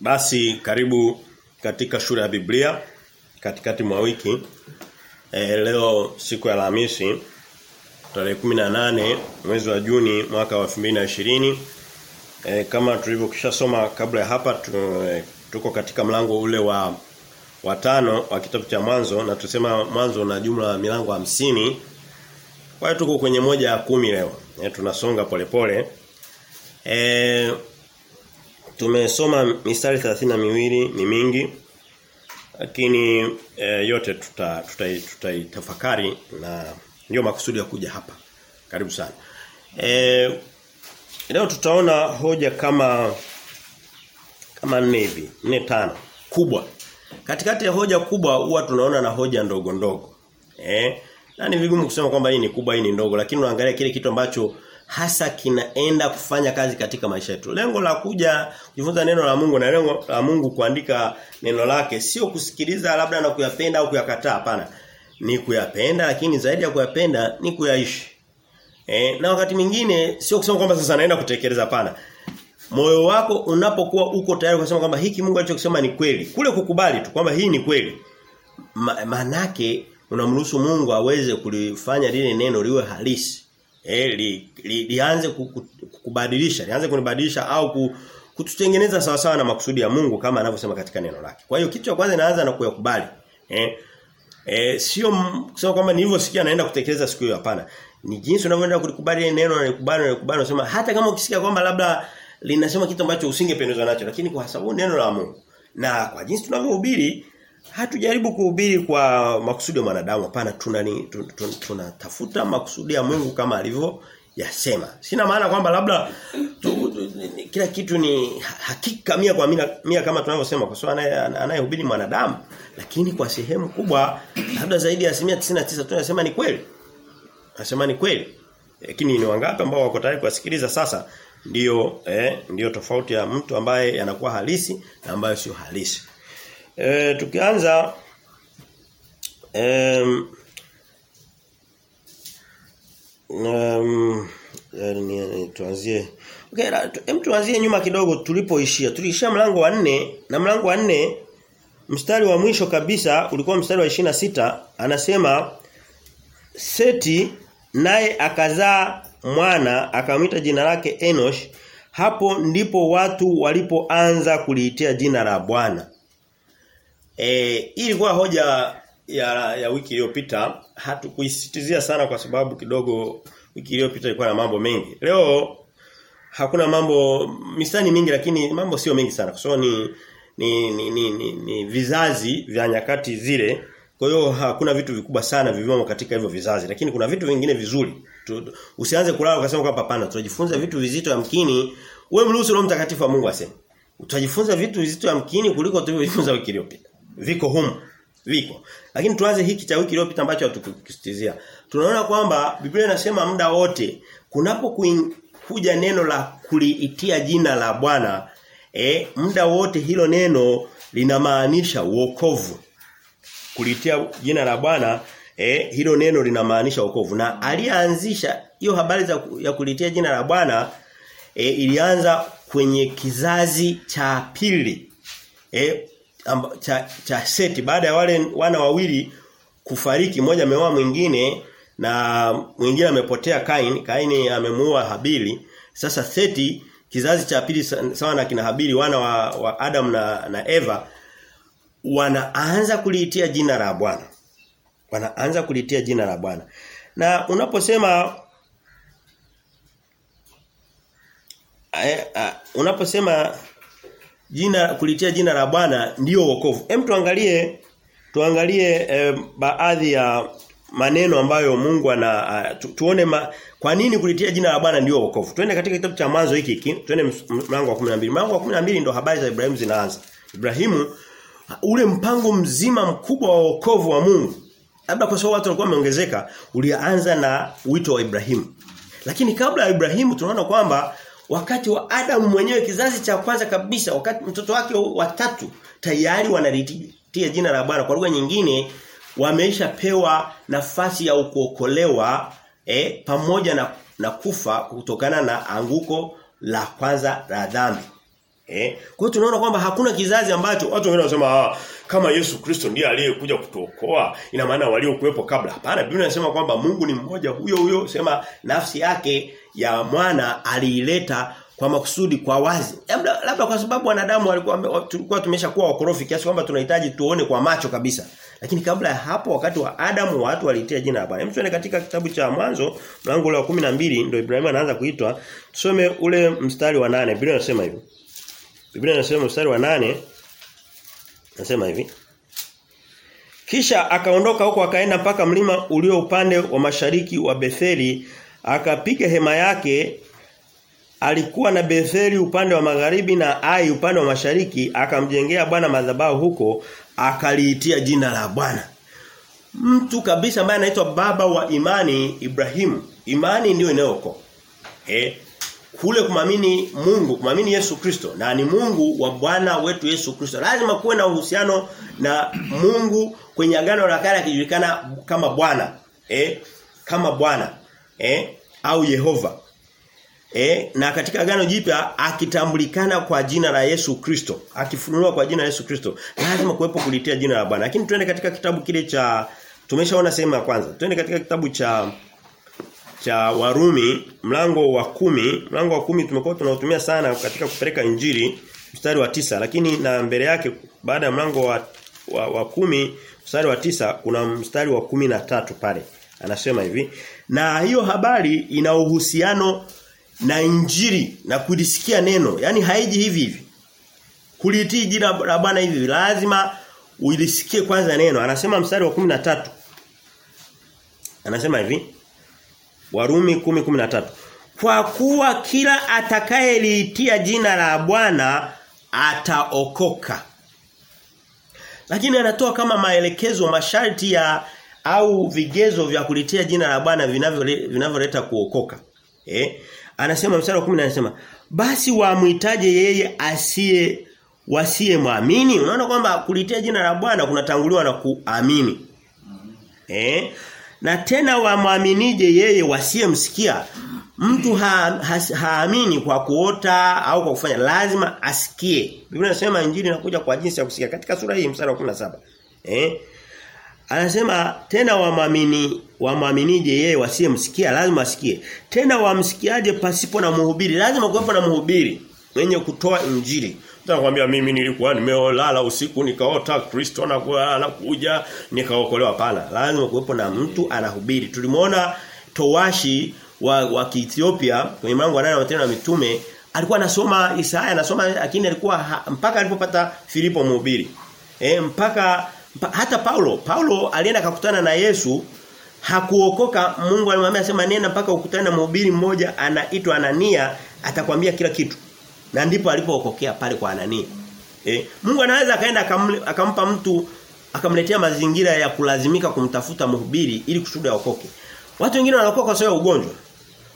Basi karibu katika shule ya Biblia katikati mwa wiki. E, leo siku ya Alhamisi tarehe 18 mwezi wa Juni mwaka wa 2020. E, kama tulivyokishasoma kabla ya hapa tu, e, tuko katika mlango ule wa wa tano wa kitabu cha mwanzo na tusema mwanzo na jumla ya milango hamsini Kwa hiyo tuko kwenye moja ya kumi leo. E, tunasonga polepole. E, tumesoma mistari 32 miwili ni mingi lakini e, yote tuta tutaitafakari tuta na ndio makusudi ya kuja hapa. Karibu sana. E, leo tutaona hoja kama kama nne hivi, nne tano kubwa. Katikati ya hoja kubwa huwa tunaona na hoja ndogo ndogo. Eh? Na ni vigumu kusema kwamba hii ni kubwa hii ni ndogo lakini unaangalia kile kitu ambacho hasa kinaenda kufanya kazi katika maisha yetu. Lengo la kuja kujifunza neno la Mungu na lengo la Mungu kuandika neno lake sio kusikiliza labda na kuyapenda au kuyakataa hapana. Ni kuyapenda lakini zaidi ya kuyapenda ni kuyaishi. E, na wakati mwingine sio kusema kwamba sasa naenda kutekeleza hapana. Moyo wako unapokuwa uko tayari kusema kwamba hiki Mungu alichokisema ni kweli. Kule kukubali tu kwamba hii ni kweli. Ma, manake unamruhusu Mungu aweze kulifanya lile neno liwe halisi. Eh li, li, lianze kukubadilisha, lianze kunibadilisha au kututengeneza sawa sawa na makusudi ya Mungu kama anavyosema katika neno lake. Kwa hiyo kitu cha kwanza inaanza na kuyakubali. Eh Eh sio kusema kwamba nilivyosikia naenda kutekeleza siku hiyo hapana. Ni jinsi unavyoenda kulikubali neno na kulikubali na kulikubali unasema hata kama ukisikia kwamba labda linasema kitu ambacho usingependezwa nacho lakini kwa sababu neno la Mungu. Na kwa jinsi tunavyohubiri hatujaribu kuhubiri kwa makusudi ya mwanadamu hapana tunatafuta tuna, tuna makusudi ya Mungu kama alivyo yasema. Sina maana kwamba labda tu, tu, kila kitu ni hakika mia kwa mia, mia kama tunavyosema kwa sababu anaye anayehubiri mwanadamu lakini kwa sehemu kubwa labda zaidi ya asilimia 99 tunasema ni kweli. Nasema ni kweli. Lakini ni wangapi ambao wako tayari kusikiliza sasa ndiyo eh ndiyo tofauti ya mtu ambaye yanakuwa halisi na ambayo sio halisi. E, tukianza um, um, tuanzie Okay, hem tuanzie nyuma kidogo tulipoishia. Tuliishia mlango wa nne na mlango wa nne mstari wa mwisho kabisa ulikuwa mstari wa 26 anasema Seti naye akazaa mwana akamwita jina lake Enosh hapo ndipo watu walipoanza kuliitia jina la Bwana. Eh ilikuwa hoja ya ya wiki iliyopita hatukuisitizia sana kwa sababu kidogo wiki iliyopita ilikuwa na mambo mengi. Leo hakuna mambo misani mingi lakini mambo sio mengi sana kwa sababu ni ni, ni, ni, ni, ni vizazi vya nyakati zile kwa hiyo hakuna vitu vikubwa sana vivimo katika hivyo vizazi lakini kuna vitu vingine vizuri. Tu, usianze kulala ukasema kwamba hapana tunajifunza vitu vizito yamkini wewe mruhusu Roho Mtakatifu wa Mungu aseme. Utajifunza vitu vizito yamkini kuliko tulivyojifunza wiki iliyopita. Viko humu. Viko. Lakini tuanze hiki cha wiki iliyopita ambacho hatukukisitizia. Tunaona kwamba Biblia inasema muda wote kunapokuja neno la kuliitia jina la Bwana eh muda wote hilo neno linamaanisha wokovu. Kuliitia jina la Bwana eh hilo neno linamaanisha wokovu na alianzisha hiyo habari za ya kulitia jina la Bwana e, ilianza kwenye kizazi cha pili e, cha, cha Seti baada ya wale wana wawili kufariki mmoja ameoa mwingine na mwingine amepotea Kain Kaini amemuua Habili. Sasa Seti kizazi cha pili sawa na kina Habili wana wa, wa Adam na, na Eva wanaanza kuliitia jina la Bwana. Wanaanza kuliitia jina la Bwana. Na unaposema eh, uh, unaposema jina kulitia jina la Bwana ndio wokovu. Hem tuangalie tuangalie eh, baadhi ya maneno ambayo Mungu ana uh, tu, tuone ma, kwa nini kulitia jina la Bwana ndio wokovu. Twende katika kitabu cha mwanzo hiki hiki, twende mlango wa 12. Mlango wa 12 ndio habari za Ibrahimu zinaanza. Ibrahimu ule mpango mzima mkubwa wa wokovu wa Mungu. Labda kwa sababu watu walikuwa wameongezeka, ulianza na wito wa Ibrahimu. Lakini kabla ya Ibrahimu tunaona kwamba wakati wa adam mwenyewe kizazi cha kwanza kabisa wakati mtoto wake watatu tayari wanalitia jina la Bwana kwa lugha nyingine wameishapewa nafasi ya kuokolewa eh, pamoja na, na kufa kutokana na anguko la kwanza la dhambi. Eh? Kwa hiyo tunaona kwamba hakuna kizazi ambacho watu wengine wanasema ah, kama Yesu Kristo ndiye aliyekuja kutuokoa ina maana waliokuwepo kabla. Hapana, Biblia inasema kwamba Mungu ni mmoja huyo huyo, sema nafsi yake ya mwana aliileta kwa makusudi kwa wazi. Labda, kwa sababu wanadamu walikuwa tulikuwa tumeshakuwa wakorofi kiasi kwamba tunahitaji tuone kwa macho kabisa. Lakini kabla ya hapo wakati wa Adamu watu walitia jina la Bwana. Hem tuende katika kitabu cha mwanzo mlango wa 12 ndio Ibrahimu anaanza kuitwa. Tusome ule mstari wa nane Biblia inasema hivi. Biblia inasema mstari wa nane Nasema hivi. Kisha akaondoka huko akaenda mpaka mlima ulio upande wa mashariki wa Betheli akapiga hema yake alikuwa na Betheli upande wa magharibi na Ai upande wa mashariki akamjengea Bwana madhabahu huko akaliitia jina la Bwana. Mtu kabisa ambaye anaitwa baba wa imani Ibrahimu. Imani ndio inayoko Eh kule kumamini Mungu, kumamini Yesu Kristo na ni Mungu wa Bwana wetu Yesu Kristo. Lazima kuwe na uhusiano na Mungu kwenye agano la kale akijulikana kama Bwana. Eh? Kama Bwana. Eh? Au Yehova. Eh, na katika agano jipya akitambulikana kwa jina la Yesu Kristo, akifunuliwa kwa jina la Yesu Kristo. Lazima kuwepo kulitia jina la Bwana. Lakini twende katika kitabu kile cha tumeshaona sehemu ya kwanza. Twende katika kitabu cha cha Warumi mlango wa kumi mlango wa kumi tumekuwa tunautumia sana katika kupeleka injili mstari wa tisa lakini na mbele yake baada ya mlango wa, wa, wa kumi mstari wa tisa kuna mstari wa kumi na tatu pale anasema hivi na hiyo habari ina uhusiano na injiri na kulisikia neno. Yani haiji hivi hivi. Kulitii jina la Bwana hivi lazima uilisikie kwanza neno. Anasema mstari wa 13 anasema hivi Warumi 10:13 Kwa kuwa kila atakayeliitia jina la Bwana ataokoka. Lakini anatoa kama maelekezo masharti ya au vigezo vya kulitia jina la Bwana vinavyoleta kuokoka. Eh? Anasema mstari wa 10 anasema basi wamuitaje yeye asiye wasiye muamini unaona kwamba kulitia jina la Bwana kunatanguliwa na kuamini. Eh? Na tena wamwaminije yeye wasiyemsikia. Mtu ha, ha, haamini kwa kuota au kwa kufanya lazima asikie. Biblia inasema injili inakuja kwa jinsi ya kusikia katika sura hii mstari wa 17. Eh? Anasema tena wamwamini wamwaminije yeye wasiyemsikia lazima asikie. Tena wamsikiaje pasipo na mhubiri? Lazima kuwepo na mhubiri mwenye kutoa injili. Nakwambia mimi nilikuwa nimeolala usiku nikaota Kristo anakuja nikaokolewa pana. Lazima kuwepo na mtu anahubiri. Tulimuona towashi wa, wa Ethiopia kwenye mlango wa 8 wa ya Mitume alikuwa anasoma Isaya anasoma lakini alikuwa ha, mpaka alipopata Filipo mhubiri. E, mpaka mpa, hata Paulo Paulo alienda akakutana na Yesu hakuokoka Mungu alimwambia sema nenda mpaka ukutane na mhubiri mmoja anaitwa Anania atakwambia kila kitu. Na ndipo alipookokea pale kwa Anania. Eh, Mungu anaweza akaenda akampa mtu akamletea mazingira ya kulazimika kumtafuta mhubiri ili kushuhudia okoke Watu wengine wanaokoka kwa sababu ya ugonjwa.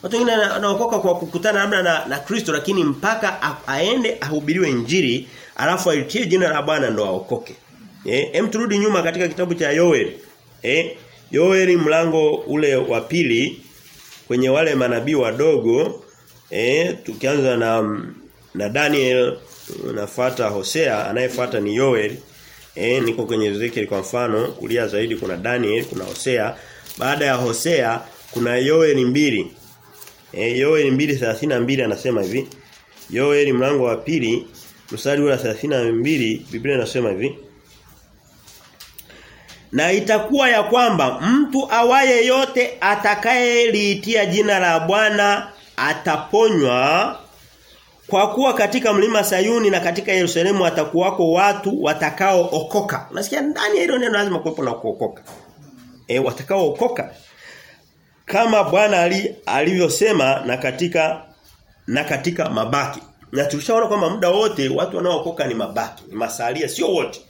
Watu wengine wanaokoka kwa kukutana labda na, na Kristo lakini mpaka aende ahubiriwe injili alafu aitie jina la Bwana ndo aokoke. Eh, hem turudi nyuma katika kitabu cha Yoel. Eh, Yoel mlango ule wa pili kwenye wale manabii wadogo. Eh tukianza na na Daniel unafuata Hosea anayefuata ni Yoel eh niko kwenye Ezekiel kwa mfano kulia zaidi kuna Daniel kuna Hosea. Baada ya Hosea kuna Yoel mbili. Eh Yoel 2:32 anasema hivi. Yoel mlango wa pili mstari wa 32 Biblia inasema hivi na itakuwa ya kwamba mtu awaye yote atakayeliitia jina la Bwana ataponywa kwa kuwa katika mlima Sayuni na katika Yerusalemu atakuwako watu watakaookoka. Unasikia ndani ya hilo neno lazima kuwepo na kuokoka. Eh watakaookoka. Kama Bwana ali, alivyosema na katika na katika mabaki. Na tulishaona kwamba muda wote watu wanaookoka ni mabaki, ni masalia sio wote.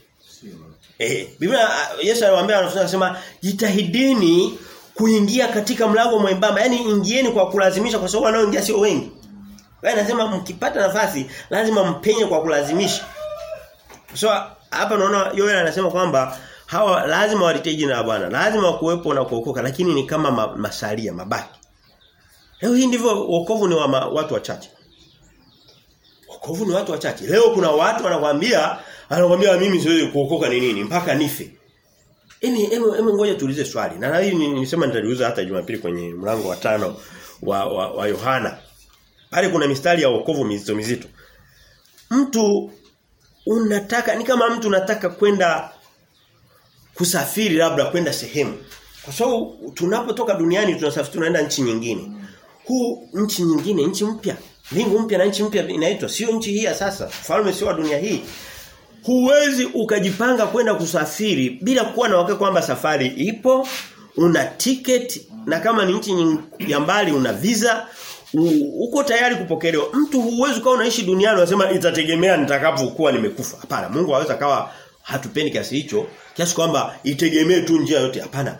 Eh Biblia Yesu aliwaambia wanafunzi anasema jitahidini kuingia katika mlango mwembamba. Yaani ingieni kwa kulazimisha kwa sababu wanaoingia sio wengi. Wewe anasema mkipata nafasi lazima mpenye kwa kulazimisha. So hapa naona Yoel anasema kwamba hawa lazima walitie la Bwana. Lazima kuwepo na kuokoka lakini ni kama ma, masalia mabaki. Leo hii ndivyo wokovu ni wa ma, watu wachache. Wokovu ni watu wachache. Leo kuna watu wanakuambia anakuambia mimi siwezi kuokoka ni nini mpaka nife. Emi emi emi ngoja tuulize swali. Na hii nilisema nitaliuza hata Jumapili kwenye mlango wa tano wa wa, wa Yohana. Pale kuna mistari ya wokovu mizito mizito. Mtu unataka ni kama mtu unataka kwenda kusafiri labda kwenda sehemu. Kwa sababu tunapotoka duniani tunasafiri tunaenda nchi nyingine. Huu nchi nyingine, nchi mpya. Mbingu mpya na nchi mpya inaitwa sio nchi hii ya sasa. Falme sio wa dunia hii. Huwezi ukajipanga kwenda kusafiri bila kuwa na wakati kwamba safari ipo, una ticket na kama ni nchi ya mbali una visa, uko tayari kupokelewa. Mtu huwezi kuwa unaishi duniani unasema itategemea nitakapokuwa nimekufa. Hapana, Mungu hawezi kawa hatupendi kiasi hicho, kiasi kwamba itegemee tu njia yote. Hapana.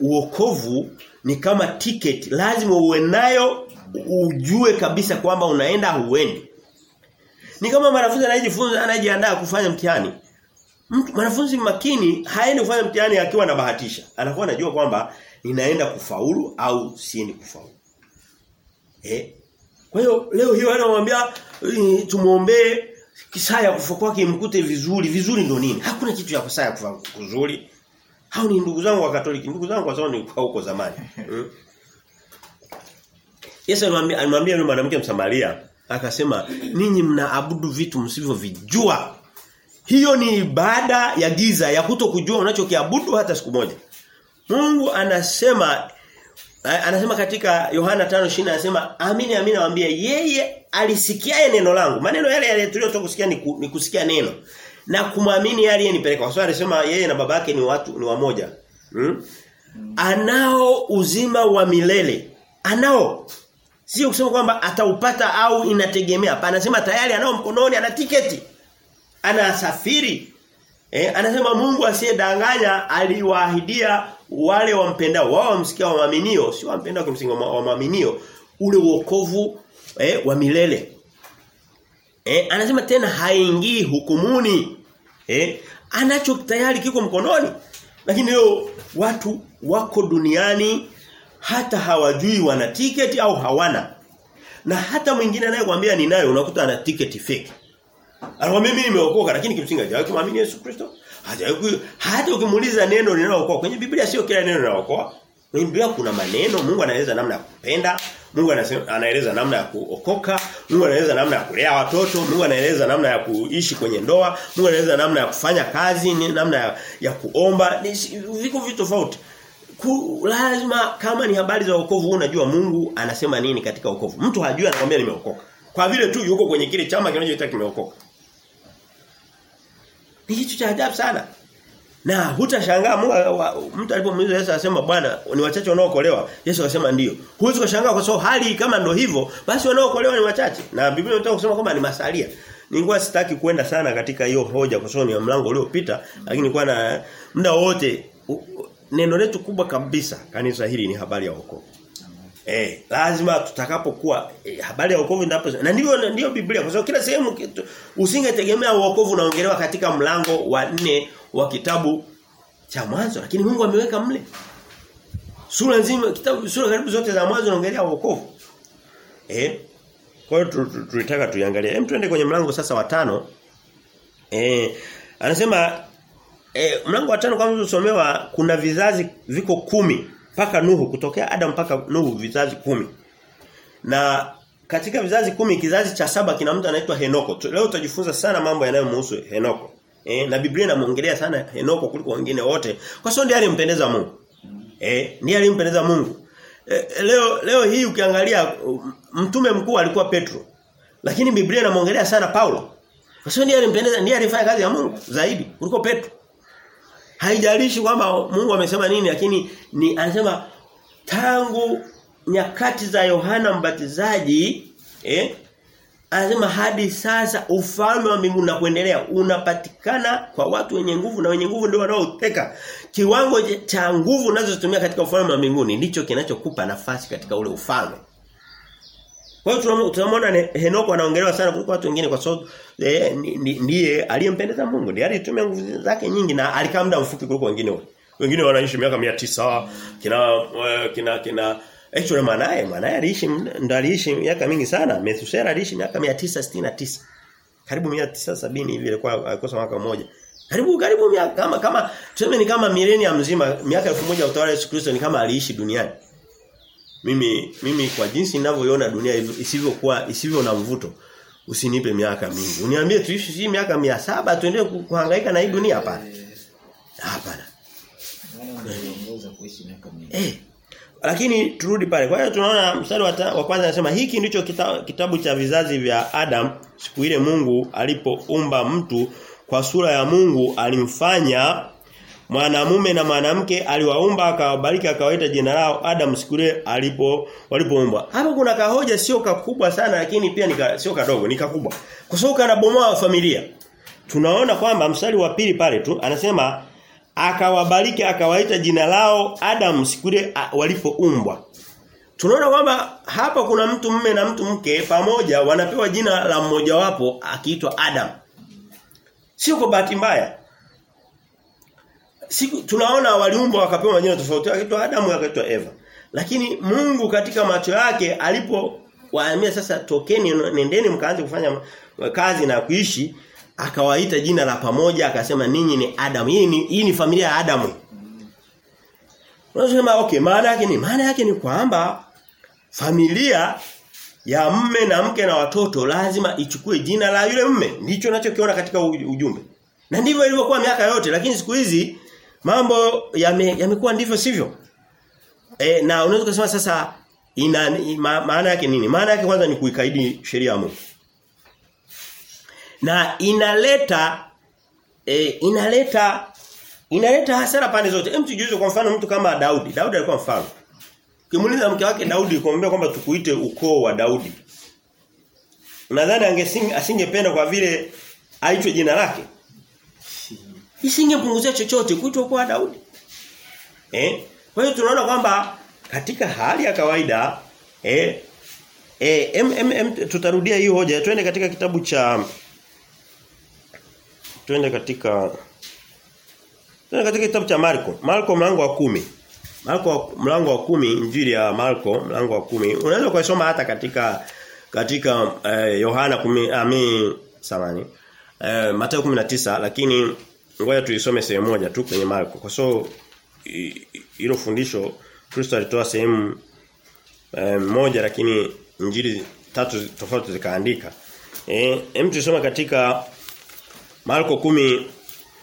Uokovu ni kama ticket, lazima uwe nayo ujue kabisa kwamba unaenda huendi. Ni kama mwanafunzi anayejifunza anajiandaa kufanya mtihani. Mwanafunzi makini haendi kufanya mtihani akiwa na bahatisha. Anakuwa anajua kwamba ninaenda kufaulu au siendi kufaulu. Eh? Kwa hiyo leo hiyo anamwambia tumuombee kisaya kufa kwake mkute vizuri. Vizuri ndo nini? Hakuna kitu ya kusaya kufa kuzuri. Hao ni ndugu zangu wa Katoliki, ndugu zangu kwa sababu kwa huko zamani. Mm. Yesu alimwambia alimwambia yule mwanamke Msamaria akasema ninyi mnaabudu vitu msivyovijua. Hiyo ni ibada ya giza ya kutokujua unachokiabudu hata siku moja. Mungu anasema anasema katika Yohana 5:20 anasema amini amini nawaambia yeye alisikiaye neno langu. Maneno yale yale tuliyotoka kusikia ni, ku, ni kusikia neno na kumwamini aliyenipeleka. Kwa sababu alisema yeye na babake ni watu ni wamoja. Hmm? Anao uzima wa milele. Anao Sio kusema kwamba ataupata au inategemea. Hapana, anasema tayari anao mkononi ana tiketi. Anasafiri. Eh, anasema Mungu asiyedanganya aliwaahidia wale wampendao. Wao wamsikia waaminio, sio wampendao kimsingi waaminio ule wokovu eh, wa milele. Eh, anasema tena haingii hukumuni. Eh, anacho tayari kiko mkononi. Lakini leo watu wako duniani hata hawajui wana tiketi au hawana. Na hata mwingine anayekwambia ninayo unakuta ana tiketi fake. Anakuambia mimi nimeokoka lakini kimsingi hajawahi kumwamini Yesu Kristo. Hajawahi hata ukimuuliza neno linalookoa kwenye Biblia sio kila neno linalookoa. Kwenye Biblia kuna maneno Mungu anaeleza namna ya kupenda, Mungu anaeleza namna ya kuokoka, Mungu anaeleza namna ya kulea watoto, Mungu anaeleza namna ya kuishi kwenye ndoa, Mungu anaeleza namna ya kufanya kazi, namna ya, ya kuomba, viko vitu tofauti lazima kama ni habari za wokovu unajua Mungu anasema nini katika wokovu. Mtu hajui anakuambia nimeokoka. Kwa vile tu yuko kwenye kile chama kinachoita kimeokoka. Ni kitu cha ajabu sana. Na hutashangaa mtu alipomuuliza Yesu anasema bwana ni wachache wanaokolewa. Yesu akasema ndio. Huwezi kushangaa kwa sababu hali kama ndio hivyo basi wanaokolewa ni wachache. Na Biblia inataka kusema kwamba ni masalia. Nilikuwa sitaki kwenda sana katika hiyo hoja kwa sababu ni mlango uliopita lakini nilikuwa na muda wote neno letu kubwa kabisa kanisa hili ni habari ya wokovu. Eh, lazima tutakapokuwa eh, habari ya wokovu ndipo na ndio ndio Biblia kwa sababu kila sehemu usingetegemea wokovu unaongelewa katika mlango wa nne wa kitabu cha mwanzo lakini Mungu ameweka mle. Sura nzima kitabu sura karibu zote za mwanzo unaongelea wokovu. Eh? Kwa hiyo tulitaka tuiangalie. Hem tuende kwenye mlango sasa wa tano. Eh, anasema E, mlango wa tano kama tulisomewa kuna vizazi viko kumi mpaka Nuhu kutokea Adam mpaka Nuhu vizazi kumi. Na katika vizazi kumi kizazi cha saba kina mtu anaitwa Henoko. Leo tutajifunza sana mambo yanayomhusu Henoko. E, na Biblia inamuongelea sana Henoko kuliko wengine wote kwa sababu ndiye alimpendeza Mungu. Eh, ndiye alimpendeza Mungu. E, leo leo hii ukiangalia mtume mkuu alikuwa Petro. Lakini Biblia inamuongelea sana Paulo. Kwa sababu ndiye alimpendeza ndiye alifanya kazi ya Mungu zaidi kuliko Petro. Haijalishi kwamba Mungu amesema nini lakini ni anasema tangu nyakati za Yohana Mbatizaji eh anasema hadi sasa ufalme wa mbinguni na kuendelea unapatikana kwa watu wenye nguvu na wenye nguvu ndio wanaoteka. Kiwango cha nguvu unazotumia katika ufalme wa mbinguni ndicho kinachokupa nafasi katika ule ufalme kwa hiyo tunamwona Henoko anaongelewa sana kuliko watu wengine kwa sababu eh, ndiye aliyempendeza Mungu. Ndiye alitumia nguvu zake nyingi na alikaa muda mfupi kuliko wengine wote. Wengine wanaishi miaka 900, kina kina kina actually manaye manaye aliishi ndo aliishi miaka mingi sana. Methusela aliishi miaka 969. karibu 970 hivi ilikuwa alikosa mwaka mmoja. Karibu karibu miaka kama kama tuseme ni kama milenia mzima miaka 1000 ya utawala wa Yesu Kristo ni kama aliishi duniani. Mimi mimi kwa jinsi ninavyoiona dunia isivyokuwa isivyo na mvuto usinipe miaka mingi. Uniambie tuishi hii miaka 700 tuendelee kuhangaika na hii dunia hapana. Hapana. Eh. Lakini turudi pale. Kwa hiyo tunaona mstari wa, wa kwanza anasema hiki ndicho kita, kitabu cha vizazi vya Adam siku ile Mungu alipoumba mtu kwa sura ya Mungu alimfanya mwanamume na mwanamke aliwaumba akawabariki akawaita jina lao Adam siku ile alipo walipoumbwa. Hapo kuna kahoja sio kakubwa sana lakini pia ni sio kadogo ni kakubwa. Kwa sababu kanabomoa familia. Tunaona kwamba mstari wa pili pale tu anasema akawabariki akawaita jina lao Adam siku ile walipoumbwa. Tunaona kwamba hapa kuna mtu mume na mtu mke pamoja wanapewa jina la mmoja wapo akiitwa Adam. Sio kwa bahati mbaya. Siku tunaona waliumbwa wakapewa majina tofauti akaitwa Adamu akaitwa Eva. Lakini Mungu katika macho yake alipo waambia sasa tokeni nendeni mkaanze kufanya kazi na kuishi akawaita jina la pamoja akasema ninyi ni Adam. Hii ni hii ni familia ya Adamu. Unasema okay maana yake ni maana yake ni kwamba familia ya mme na mke na watoto lazima ichukue jina la yule mme. Ndicho nachokiona katika ujumbe. Na ndivyo ilivyokuwa miaka yote lakini siku hizi mambo yamekuwa yame ndivyo sivyo. E, na unaweza kusema sasa ina ma, maana yake nini? Maana yake kwanza ni kuikaidi sheria ya Mungu. Na inaleta e, inaleta inaleta hasara pande zote. Hem tujiulize kwa mfano mtu kama Daudi. Daudi alikuwa mfalme. Kimuuliza mke wake Daudi kumwambia kwamba tukuite ukoo wa Daudi. Nadhani angesing asingependa kwa vile aitwe jina lake. Isingepunguzia chochote kuitwa kwa Daudi. Eh? Kwa hiyo tunaona kwamba katika hali ya kawaida eh eh em, em, em, tutarudia hiyo hoja. Twende katika kitabu cha twende katika twende katika kitabu cha Marko. Marko mlango wa kumi Marko mlango wa kumi injili ya Marko mlango wa kumi Unaweza kusoma hata katika katika eh, Yohana 10 ami samani. Eh, Mathayo 19 lakini ngoja tuisome sehemu moja tu kwenye Marko. Kwa so hilo fundisho Kristo alitoa sehemu eh, moja lakini injili tatu tofauti zikaandika. Eh, hem tusome katika Marko kumi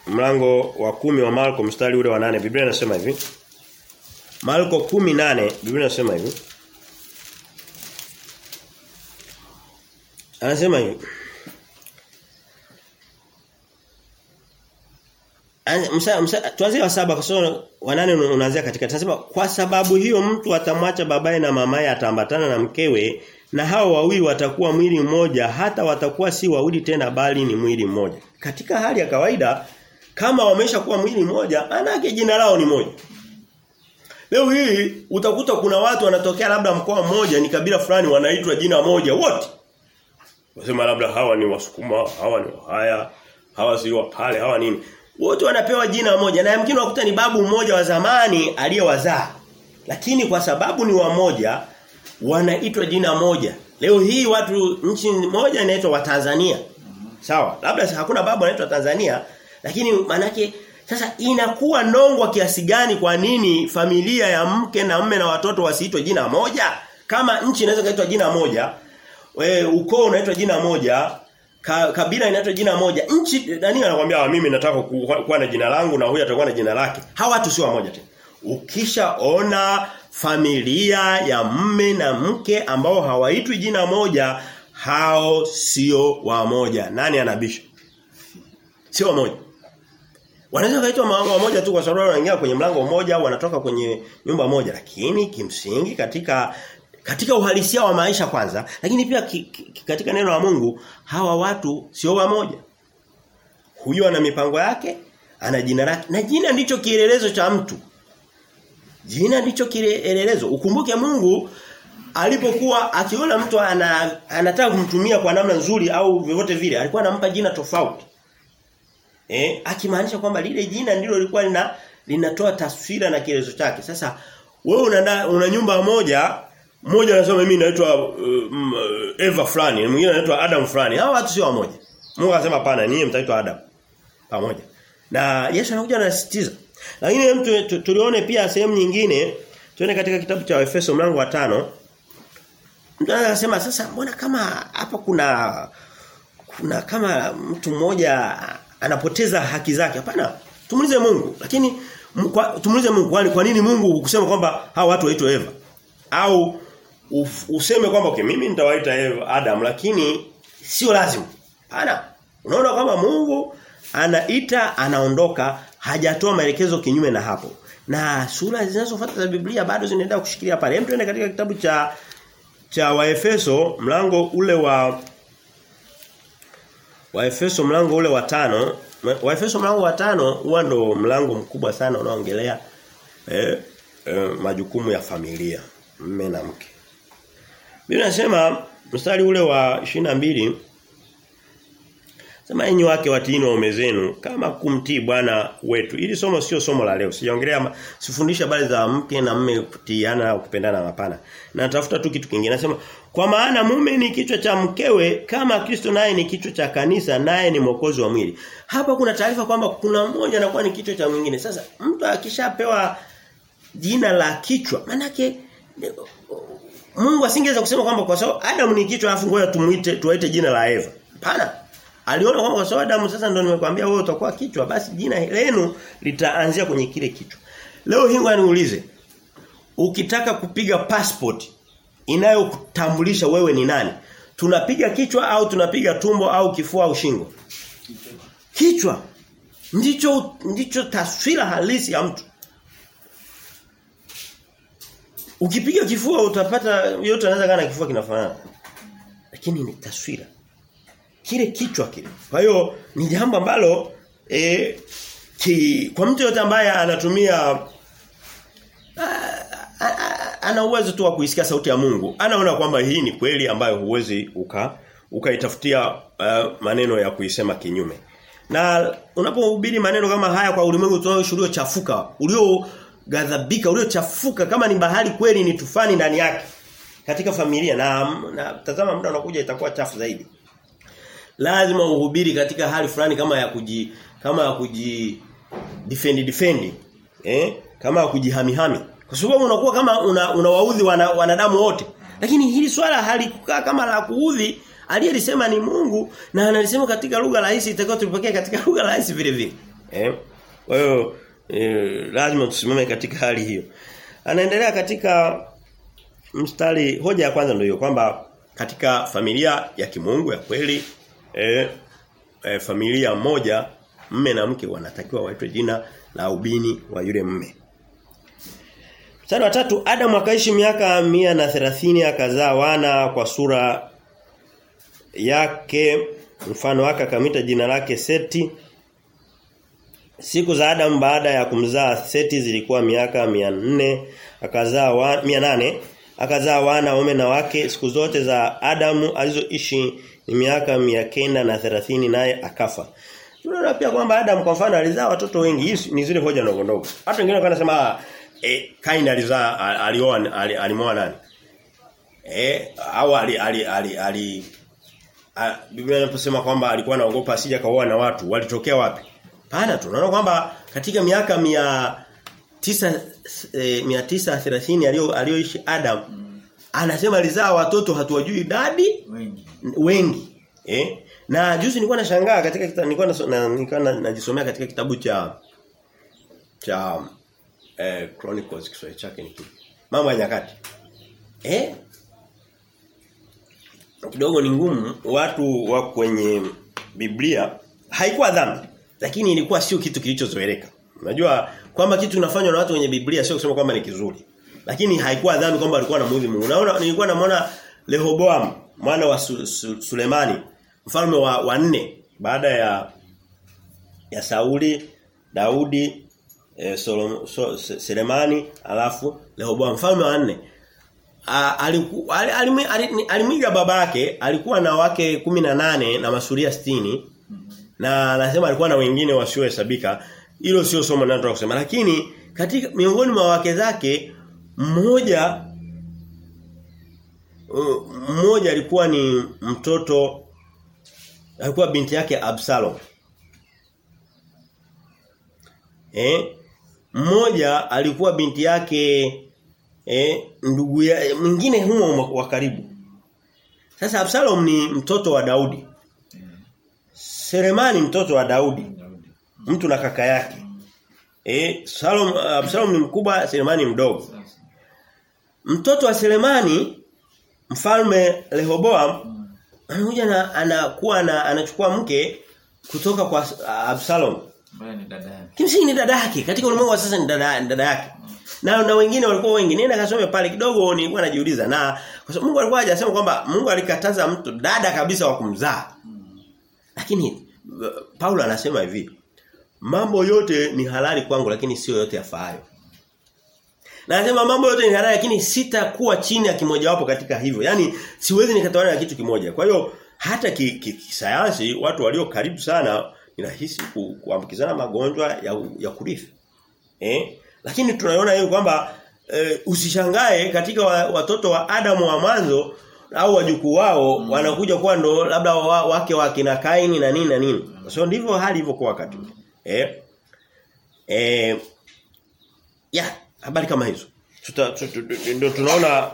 mlango wa kumi wa Marko mstari ule wa nane Biblia inasema hivi. Marko 18 Biblia inasema hivi. Anasema hivi. Msa, wa saba kwa sababu wa 8 unaanzia katika tunasema kwa sababu hiyo mtu atamwacha babaye na mamaye atambatana na mkewe na hao wawili watakuwa mwili mmoja hata watakuwa si wawili tena bali ni mwili mmoja. Katika hali ya kawaida kama wameshakuwa mwili mmoja anake jina lao ni moja. Leo hii utakuta kuna watu wanatokea labda mkoa mmoja ni kabila fulani wanaitwa jina moja wote. Wasema labda hawa ni wasukuma, hawa ni Wahaya, hawa si wa pale, hawa nini. Wote wanapewa jina moja na yamkini wakuta ni babu mmoja wa zamani aliyewazaa. Lakini kwa sababu ni wamoja wanaitwa jina moja. Leo hii watu nchi moja inaitwa Watanzania. Sawa? Labda hakuna babu anaitwa Tanzania, lakini manake sasa inakuwa nongwa kiasi gani kwa nini familia ya mke na mme na watoto wasiitwe jina moja? Kama nchi inaweza kaitwa jina moja, ukoo unaitwa jina moja, ka, kabila inaitwa jina moja. Nchi nani anakuambia mimi nataka kuwa na jina langu na huyu atakuwa na jina lake. Hawa watu sio wamoja tena. Ukishaona familia ya mme na mke ambao hawaitwi jina moja, hao sio wamoja. Nani anabisha? Sio wamoja. Wanaweza kaitwa mlango mmoja tu kwa sababu wanaingia kwenye mlango mmoja wanatoka kwenye nyumba moja lakini kimsingi katika katika uhalisia wa maisha kwanza lakini pia ki, ki, katika neno la Mungu hawa watu sio wamoja. Huyo ana mipango yake, ana jina lake na jina ndicho kielelezo cha mtu. Jina ndicho kielelezo. Ukumbuke Mungu alipokuwa akiona mtu ana, anataka kumtumia kwa namna nzuri au vyovyote vile alikuwa anampa jina tofauti. Eh, akimaanisha kwamba lile jina ndilo lilikuwa lina linatoa taswira na kielezo chake. Sasa wewe una, una nyumba moja, mmoja anasema mimi naitwa uh, Eva fulani, mwingine anaitwa Adam fulani. Hao watu sio wamoja. Mungu anasema hapana, ninyi mtaitwa Adam pamoja. Na Yesu anakuja anasisitiza. Lakini hem tu, tu, tulione pia sehemu nyingine, tuone katika kitabu cha Efeso mlango wa tano Mtu anasema sasa mbona kama hapa kuna kuna kama mtu mmoja anapoteza haki zake. Hapana. Tumulize Mungu. Lakini tumulize Mungu kwani kwa nini Mungu kusema kwamba hawa watu waitwe Eva? Au useme kwamba okay mimi nitawaita Adam lakini sio lazima. Hapana. Unaona kwamba Mungu anaita anaondoka hajatoa maelekezo kinyume na hapo. Na sura zinazofuata za Biblia bado zinaenda kushikilia pale. Hem tuende katika kitabu cha cha Waefeso mlango ule wa Waefeso mlango ule wa tano Waefeso mlango wa tano huwa ndo mlango mkubwa sana unaoongelea eh, eh, majukumu ya familia mme na mke. Biblia inasema mstari ule wa mbili Sema enyi wake watiini waume zenu kama kumtii Bwana wetu. Ili somo sio somo la leo. Sijaongelea sifundisha habari za mke na mume kutiana au kupendana hapana. Na natafuta tu kitu kingine. Nasema kwa maana mume ni kichwa cha mkewe kama Kristo naye ni kichwa cha kanisa naye ni mwokozi wa mwili. Hapa kuna taarifa kwamba kuna mmoja anakuwa ni kichwa cha mwingine. Sasa mtu akishapewa jina la kichwa manake Mungu asingeweza kusema kwamba kwa sababu Adam ni kichwa afu ngoja tumuite tuwaite jina la Eva. Hapana. Aliona kwamba kwa sababu Adamu sasa ndio nimekwambia wewe utakuwa kichwa basi jina lenu litaanzia kwenye kile kichwa. Leo hii ngoja niulize. Ukitaka kupiga passport inayokutambulisha wewe ni nani? Tunapiga kichwa au tunapiga tumbo au kifua au shingo? Kichwa. Kichwa. Ndicho ndicho taswira halisi ya mtu. Ukipiga kifua utapata yote anaweza kana kifua kinafanana. Lakini ni taswira kile kichwa kile. Kwa hiyo ni jambo ambalo eh ki, kwa mtu yote ambaye anatumia ana uwezo tu wa kuisikia sauti ya Mungu. Anaona kwamba hii ni kweli ambayo huwezi uka ukaitafutia uh, maneno ya kuisema kinyume. Na unapohubiri maneno kama haya kwa ulimwengu tunaoshuhudia chafuka, ulio ghadhabika, uliochafuka. Kama ni bahari kweli ni tufani ndani yake. Katika familia na, na tazama muda unakuja itakuwa chafu zaidi. Lazima uhubiri katika hali fulani kama ya kuji kama ya kuji defend defend eh? Kama ya kujihamihami. Kwa sababu unakuwa kama unawaudhi una wana, wanadamu wote. Lakini hili swala halikukaa kama la kuudhi. Aliyelisema ni Mungu na analisema katika lugha rahisi itakayotupokea katika lugha rahisi vile vile eh? Kwa hiyo eh, lazima tusimame katika hali hiyo anaendelea katika mstari hoja ya kwanza ndio hiyo kwamba katika familia ya kimungu ya kweli e, e, familia moja mme na mke wanatakiwa waitwe jina la ubini wa yule mme. Mstari wa tatu Adam akaishi miaka mia na thelathini akazaa wana kwa sura yake mfano wake akamita jina lake Seti. Siku za Adam baada ya kumzaa Seti zilikuwa miaka mia nne akazaa wa, mia nane akazaa wana waume na wake siku zote za Adamu alizoishi ni miaka mia kenda na thelathini naye akafa. Tunaona pia kwamba Adam kwa mfano alizaa watoto wengi. Hizi ni zile hoja ndogo ndogo. Hata wengine wanasema eh Kain alizaa alioa alimoa nani? Eh au ali ali ali, ali Biblia inaposema kwamba alikuwa anaogopa asije kaoa na watu, walitokea wapi? Pana tunaona kwamba katika miaka mia tisa e, mia tisa thelathini aliyoishi Adam anasema alizaa watoto hatuwajui idadi wengi. wengi eh? Na juzi nilikuwa nashangaa katika nilikuwa na, nilikuwa najisomea katika kitabu cha cha eh, Chronicles Kiswahili chake ni kipi? Mambo ya nyakati. Eh? Kidogo ni ngumu watu wa kwenye Biblia haikuwa dhambi lakini ilikuwa sio kitu kilichozoeleka. Unajua kwamba kitu kinafanywa na watu wenye Biblia sio kusema kwamba ni kizuri. Lakini haikuwa dhambi kwamba alikuwa anamuudhi Mungu naona nilikuwa namuona Rehoboam mwana wa Su, Su, Sulemani mfalme wa, wa nne baada ya ya Sauli Daudi e, Solom, so, Selemani alafu Rehoboam mfalme wa nne. Alimwiga baba yake alikuwa na wake kumi nane na masuria sitini na anasema alikuwa na wengine wasiohesabika hilo sio somo ninalotaka kusema lakini katika miongoni mwa wake zake mmoja mmoja alikuwa ni mtoto alikuwa binti yake Absalom. Eh? Mmoja alikuwa binti yake eh ndugu ya mwingine humo wa karibu. Sasa Absalom ni mtoto wa Daudi. Selemani mtoto wa Daudi. Mtu na kaka yake. Eh Salom Absalom ni mkubwa, Selemani mdogo. Mtoto wa Selemani mfalme Rehoboam anakuja na anakuwa na anachukua mke kutoka kwa Absalom. Dada yake. Kimsingi ni dada yake. Katika ulimwengu wa sasa ni dada dada yake. Na na wengine walikuwa wengi. Nenda kasome pale kidogo nilikuwa najiuliza. Na kwa sababu Mungu alikuwa hajasema kwamba Mungu alikataza mtu dada kabisa wa kumzaa. Lakini Paulo anasema hivi. Mambo yote ni halali kwangu lakini sio yote yafaayo. Na anasema mambo yote ni halali lakini sitakuwa chini ya kimojawapo katika hivyo. Yaani siwezi nikatawala kitu kimoja. Kwa hiyo hata kisayansi ki, ki watu walio karibu sana ni rahisi ku, kuambukizana magonjwa ya, ya kurithi. Eh? Lakini tunaona hiyo kwamba e, usishangae katika wa, watoto wa Adamu wa mwanzo au wajukuu wao mm. wanakuja kuwa ndo labda wa, wake wa kina Kaini na nini na nini. So ndivyo hali ilivyokuwa wakati ule. Eh? Eh ya habari kama hizo. Tuta, ndio tunaona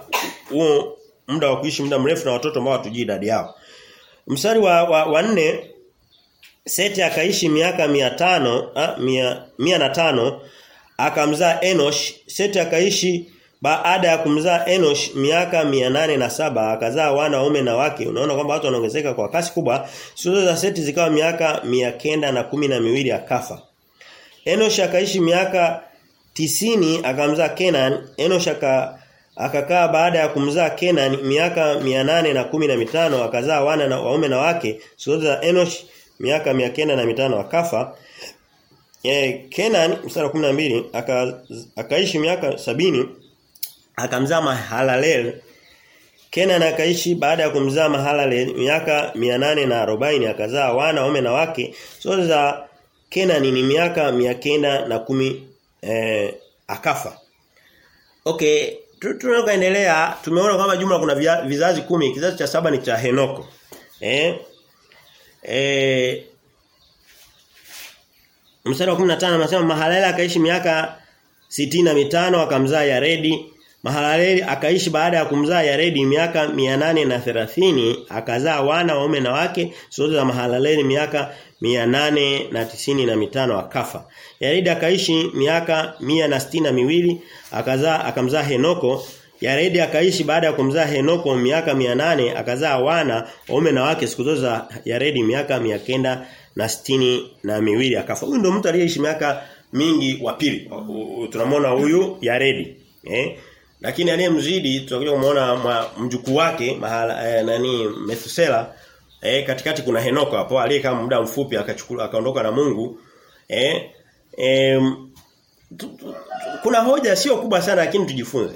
huo muda wa kuishi muda mrefu na watoto ambao hatujui idadi yao. Mstari wa, wa, wa nne Seti akaishi miaka mia tano, ah, mia, mia na tano akamzaa Enosh. Seti akaishi baada ya kumzaa Enosh miaka mia nane na saba akazaa wana waume na wake. Unaona kwamba watu wanaongezeka kwa kasi kubwa. sura za Seti zikawa miaka mia kenda na kumi na miwili akafa. Enosh akaishi miaka tisini akamzaa Kenan. Enosh aka akakaa baada ya kumzaa Kenan miaka mia nane na kumi na mitano akazaa wana na waume na wake. sura za Enosh miaka mia kenda na mitano akafa. Eh Kenan mstari wa mbili aka akaishi miaka sabini akamzaa Mahalalel. Kenan akaishi baada ya kumzaa Mahalalel miaka nane na arobaini akazaa wana waume na wake. Zote za Kenan ni miaka mia kenda na kumi eh, akafa. Okay, tunaendelea tumeona kwamba jumla kuna vizazi kumi kizazi cha saba ni cha Henoko. Eh Eh Mstari wa 15 anasema Mahalalel akaishi miaka sitini na mitano akamzaa Yaredi. Mahalaleli akaishi baada ya kumzaa Yaredi miaka na thelathini akazaa wana waume na wake. Zote za Mahalaleli miaka nane na tisini na mitano akafa. Yaredi akaishi miaka mia na stina miwili akazaa akamzaa Henoko. Yaredi akaishi baada ya kumzaa Henoko miaka 800 akazaa wana waume na wake siku zote za Yaredi miaka kenda na sitini na miwili akafa. Huyu ndio mtu aliyeishi miaka mingi wa pili. Tunamwona huyu Yaredi. Eh? Lakini aliyemzidi tunakuja kumuona mjukuu wake mahala eh, nani Methusela eh, katikati kuna Henoko hapo aliyekaa muda mfupi akachukua akaondoka na Mungu. Eh, eh, kuna hoja sio kubwa sana lakini tujifunze.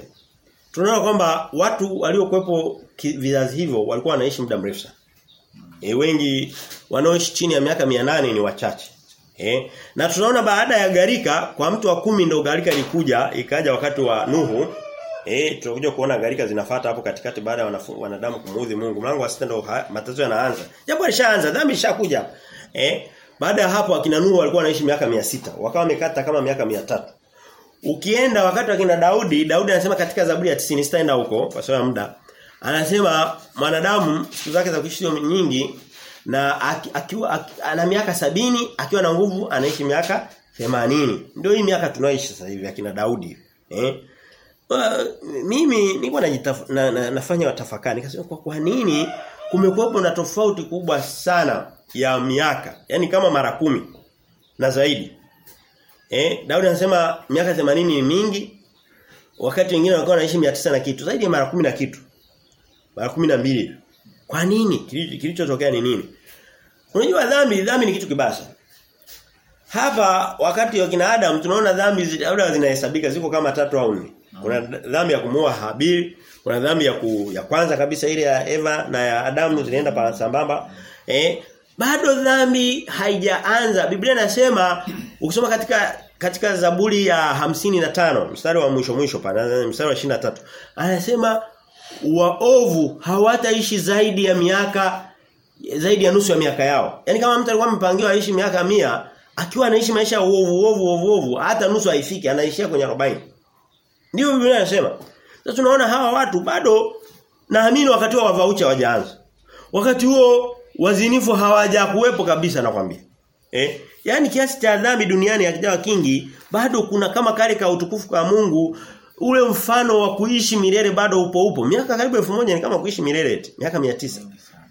Tunaona kwamba watu waliokuepo vizazi hivyo walikuwa wanaishi muda mrefu sana. E, wengi wanaoishi chini ya miaka nane ni wachache. E, na tunaona baada ya garika kwa mtu wa kumi ndio garika ilikuja ikaja wakati wa Nuhu. Eh tunakuja kuona gharika zinafuata hapo katikati baada ya wanadamu kumuudhi Mungu. Mlango wa sita ndio matatizo yanaanza. Japo alishaanza, dhambi ishakuja. Eh baada ya hapo akina Nuhu walikuwa wanaishi miaka sita wakawa wamekata kama miaka tatu Ukienda wakati wa Daudi, Daudi anasema katika Zaburi ya 90 sitaenda huko kwa sababu ya muda. Anasema mwanadamu siku zake za kuishi nyingi na akiwa aki, ana miaka sabini akiwa na nguvu anaishi miaka 80. Ndio hii miaka tunaoishi sasa hivi akina Daudi. Eh? Uh, mimi nilikuwa na, na, nafanya watafakari nikasema kwa kwa nini kumekuwa na tofauti kubwa sana ya miaka yani kama mara kumi na zaidi Eh, Daudi anasema miaka 80 ni mingi. Wakati wengine walikuwa wanaishi 900 na kitu, zaidi ya mara kumi na kitu. Mara kumi na mbili. Kwa nini? Kilichotokea ni nini? Unajua dhambi, dhambi ni kitu kibaya. Hapa wakati wa kina Adam tunaona dhambi labda zinahesabika ziko kama tatu au nne. Kuna dhambi ya kumuua Habil, kuna dhambi ya ku, ya kwanza kabisa ile ya Eva na ya Adamu zinaenda pa sambamba. Eh, bado dhambi haijaanza. Biblia inasema ukisoma katika katika Zaburi ya hamsini na tano mstari wa mwisho mwisho pana mstari wa 23 anasema waovu hawataishi zaidi ya miaka zaidi ya nusu ya miaka yao. Yaani kama mtu alikuwa amepangiwa aishi miaka mia akiwa anaishi maisha ya uovu uovu uovu hata nusu haifiki anaishia kwenye 40. Ndio Biblia inasema. Sasa tunaona hawa watu bado naamini wakati wa vaucha wajaanza. Wakati huo wazinifu hawajakuwepo kabisa nakwambia. Eh? Yaani kiasi cha dhambi duniani hakijawa kingi bado kuna kama kale ka utukufu kwa Mungu ule mfano wa kuishi milele bado upo upo. Miaka karibu 1000 ni kama kuishi milele miaka 900.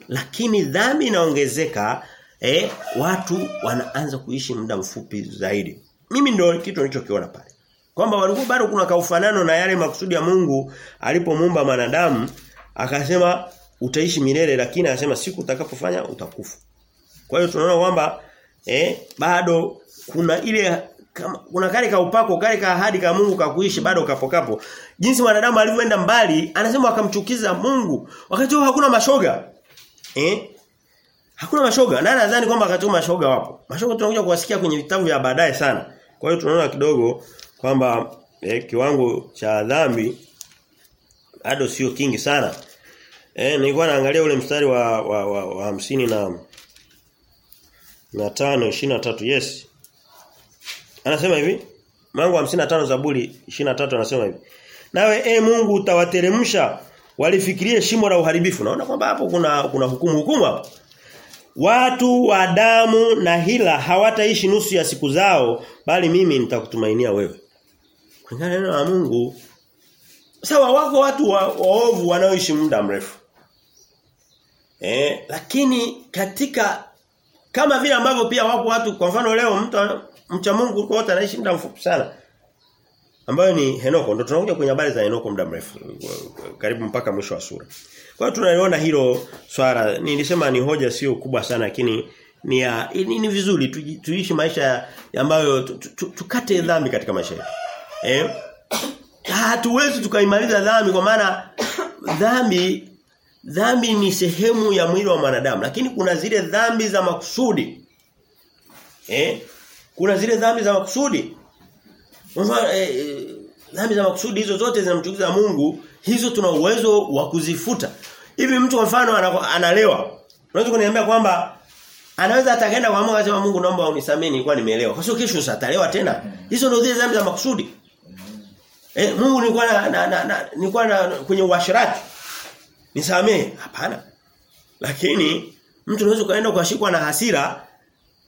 Lakini dhambi inaongezeka eh watu wanaanza kuishi muda mfupi zaidi. Mimi ndio kitu nilichokiona pale. Kwamba walikuwa bado kuna kaufanano na yale makusudi ya Mungu alipomuumba mwanadamu akasema utaishi milele lakini anasema siku utakapofanya utakufa. Kwa hiyo tunaona kwamba eh bado kuna ile kama, kuna kale ka upako kale ka ahadi ka Mungu ka kuishi bado kapokapo. Jinsi mwanadamu alivyoenda mbali anasema wakamchukiza Mungu. Wakati huo hakuna mashoga. Eh? Hakuna mashoga. Nani nadhani kwamba wakati huo mashoga wapo. Mashoga tunakuja kuwasikia kwenye vitabu vya baadaye sana. Kwa hiyo tunaona kidogo kwamba eh, kiwango cha dhambi bado sio kingi sana. Eh nilikuwa naangalia ule mstari wa wa, wa, wa hamsini na na tano ishirini na tatu yes. Anasema hivi Mungu 55 Zaburi 23 anasema hivi. Nawe e Mungu utawateremsha walifikirie shimo la uharibifu. Naona kwamba hapo kuna kuna hukumu hukumu hapo. Watu wa damu na hila hawataishi nusu ya siku zao bali mimi nitakutumainia wewe. Kulingana neno la Mungu sawa wako watu wa, waovu wanaoishi muda mrefu. Eh, lakini katika kama vile ambavyo pia wapo watu kwa mfano leo mtu mcha Mungu kwa wote anaishi muda mfupi sana. Ambayo ni Henoko ndio tunakuja kwenye habari za Henoko muda mrefu karibu mpaka mwisho wa sura. Kwa hiyo tunaliona hilo swala nilisema ni hoja sio kubwa sana lakini ni ya, ni, ni vizuri tu, tuishi maisha ambayo tukate tu, tu, tu dhambi katika maisha yetu. Eh? Hatuwezi tukaimaliza dhambi kwa maana dhambi dhambi ni sehemu ya mwili wa mwanadamu lakini kuna zile dhambi za makusudi. Eh? Kuna zile dhambi za makusudi. Mfano eh, dhambi za makusudi hizo zote zinamchukiza Mungu, hizo tuna uwezo wa kuzifuta. Hivi mtu kwa mfano analewa. Unaweza kuniambia kwamba anaweza atakaenda kwa Mungu akasema Mungu naomba unisamehe nilikuwa nimeelewa. Kwa sababu kesho satalewa tena. Hizo ndio zile dhambi za makusudi. Eh Mungu nilikuwa na, na, na, na nilikuwa na kwenye uasherati. Nisamee. Hapana. Lakini mtu unaweza kaenda ukashikwa na hasira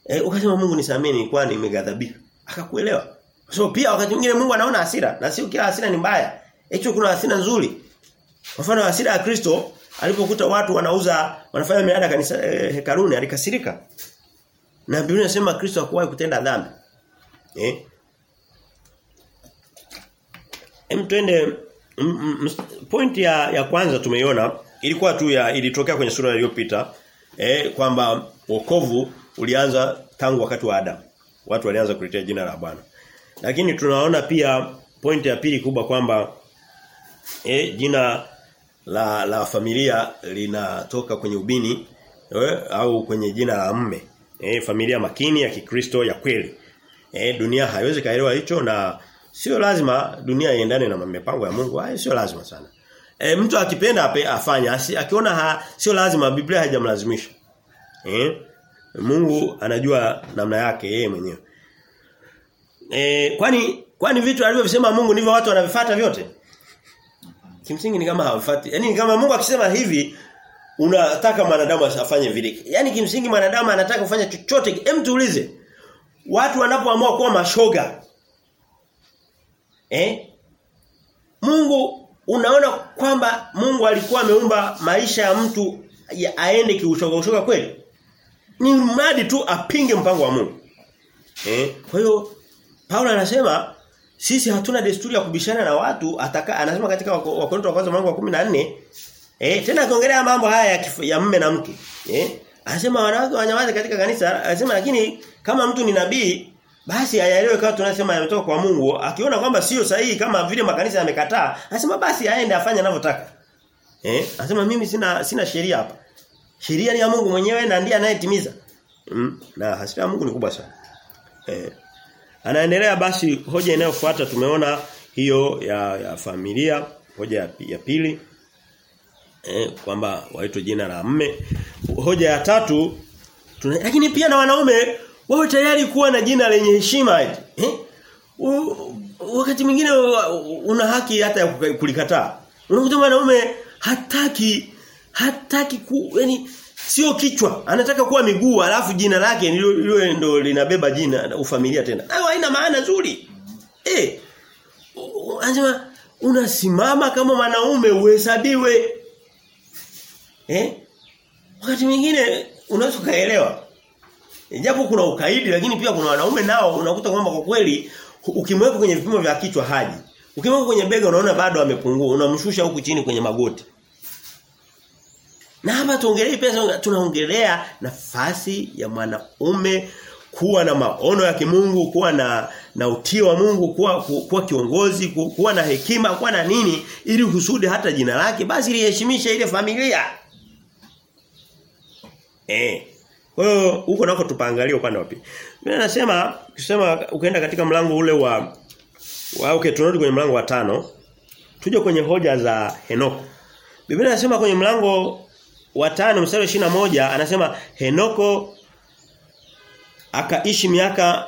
eh, ukasema Mungu nisamee nilikuwa nimeghadhabika. Akakuelewa. So, pia wakati mwingine Mungu anaona hasira na sio kila hasira ni mbaya. Hicho kuna hasira nzuri. Kwa mfano hasira ya Kristo alipokuta watu wanauza wanafanya miada kanisa eh, hekaluni alikasirika. Na Biblia inasema Kristo hakuwahi kutenda dhambi. Eh? Hem twende point ya ya kwanza tumeiona ilikuwa tu ya ilitokea kwenye sura iliyopita eh kwamba wokovu ulianza tangu wakati wa Adam. Watu walianza kulitia jina la Bwana. Lakini tunaona pia point ya pili kubwa kwamba eh jina la la familia linatoka kwenye ubini eh, au kwenye jina la mme. Eh familia makini ya Kikristo ya kweli. Eh dunia haiwezi kaelewa hicho na sio lazima dunia iendane na mipango ya Mungu. Hayo sio lazima sana. E, mtu akipenda Asi, akiona ha, sio lazima Biblia haijamlazimisha. Eh? Mungu anajua namna yake yeye mwenyewe. Eh, kwani kwani vitu alivyosema Mungu ndivyo watu wanavifuata vyote? Kimsingi ni kama hawafuati. Yaani kama Mungu akisema hivi unataka mwanadamu afanye vile. Yaani kimsingi mwanadamu anataka kufanya chochote. Hem tuulize. Watu wanapoamua kuwa mashoga Eh? Mungu unaona kwamba Mungu alikuwa ameumba maisha ya mtu ya aende kiushoga ushoga kweli? Ni mradi tu apinge mpango wa Mungu. Eh? Kwa hiyo Paulo anasema sisi hatuna desturi ya kubishana na watu ataka anasema katika Wakorintho wa kwanza mlango wa 14 eh tena akiongelea mambo haya ya, ya mume na mke eh anasema wanawake wanyamaze katika kanisa anasema lakini kama mtu ni nabii basi ayaelewe kama tunasema yametoka kwa Mungu. Akiona kwamba sio sahihi kama vile makanisa yamekataa anasema basi aende afanye anavyotaka. Eh anasema mimi sina sina sheria hapa. Sheria ni ya Mungu mwenyewe na ndiye anayetimiza. Mm, na hasira ya Mungu ni kubwa sana. Eh anaendelea basi hoja inayofuata tumeona hiyo ya, ya familia hoja ya, ya pili. Eh, kwamba waitwe jina la mme. Hoja ya tatu tuna, lakini pia na wanaume wawe tayari kuwa na jina lenye heshima eti. eh? Wakati mwingine una haki hata ya kulikataa. Unakuta mwanaume hataki hataki ku yani sio kichwa anataka kuwa miguu alafu jina lake liwe ndo linabeba jina ufamilia tena hayo haina maana nzuri eh anasema unasimama kama mwanaume uhesabiwe eh wakati mwingine unaweza kaelewa japo kuna ukaidi lakini pia kuna wanaume nao unakuta kwamba kwa kweli ukimweka kwenye vipimo vya kichwa haji ukimweka kwenye bega unaona bado amepungua unamshusha huku chini kwenye magoti na hapa tuongelee pesa tunaongelea nafasi ya mwanaume kuwa na maono ya kimungu, kuwa na na utii wa Mungu, kuwa kuwa kiongozi, kuwa na hekima, kuwa na nini ili kusudi hata jina lake basi liheshimishe ile familia. Eh. Kwa hiyo huko nako tupaangalie upande wapi. Mimi nasema ukisema ukaenda katika mlango ule wa wa okay tunarudi kwenye mlango wa tano. Tuje kwenye hoja za Henoko. Biblia inasema kwenye mlango wa tano mstari wa moja anasema Henoko akaishi miaka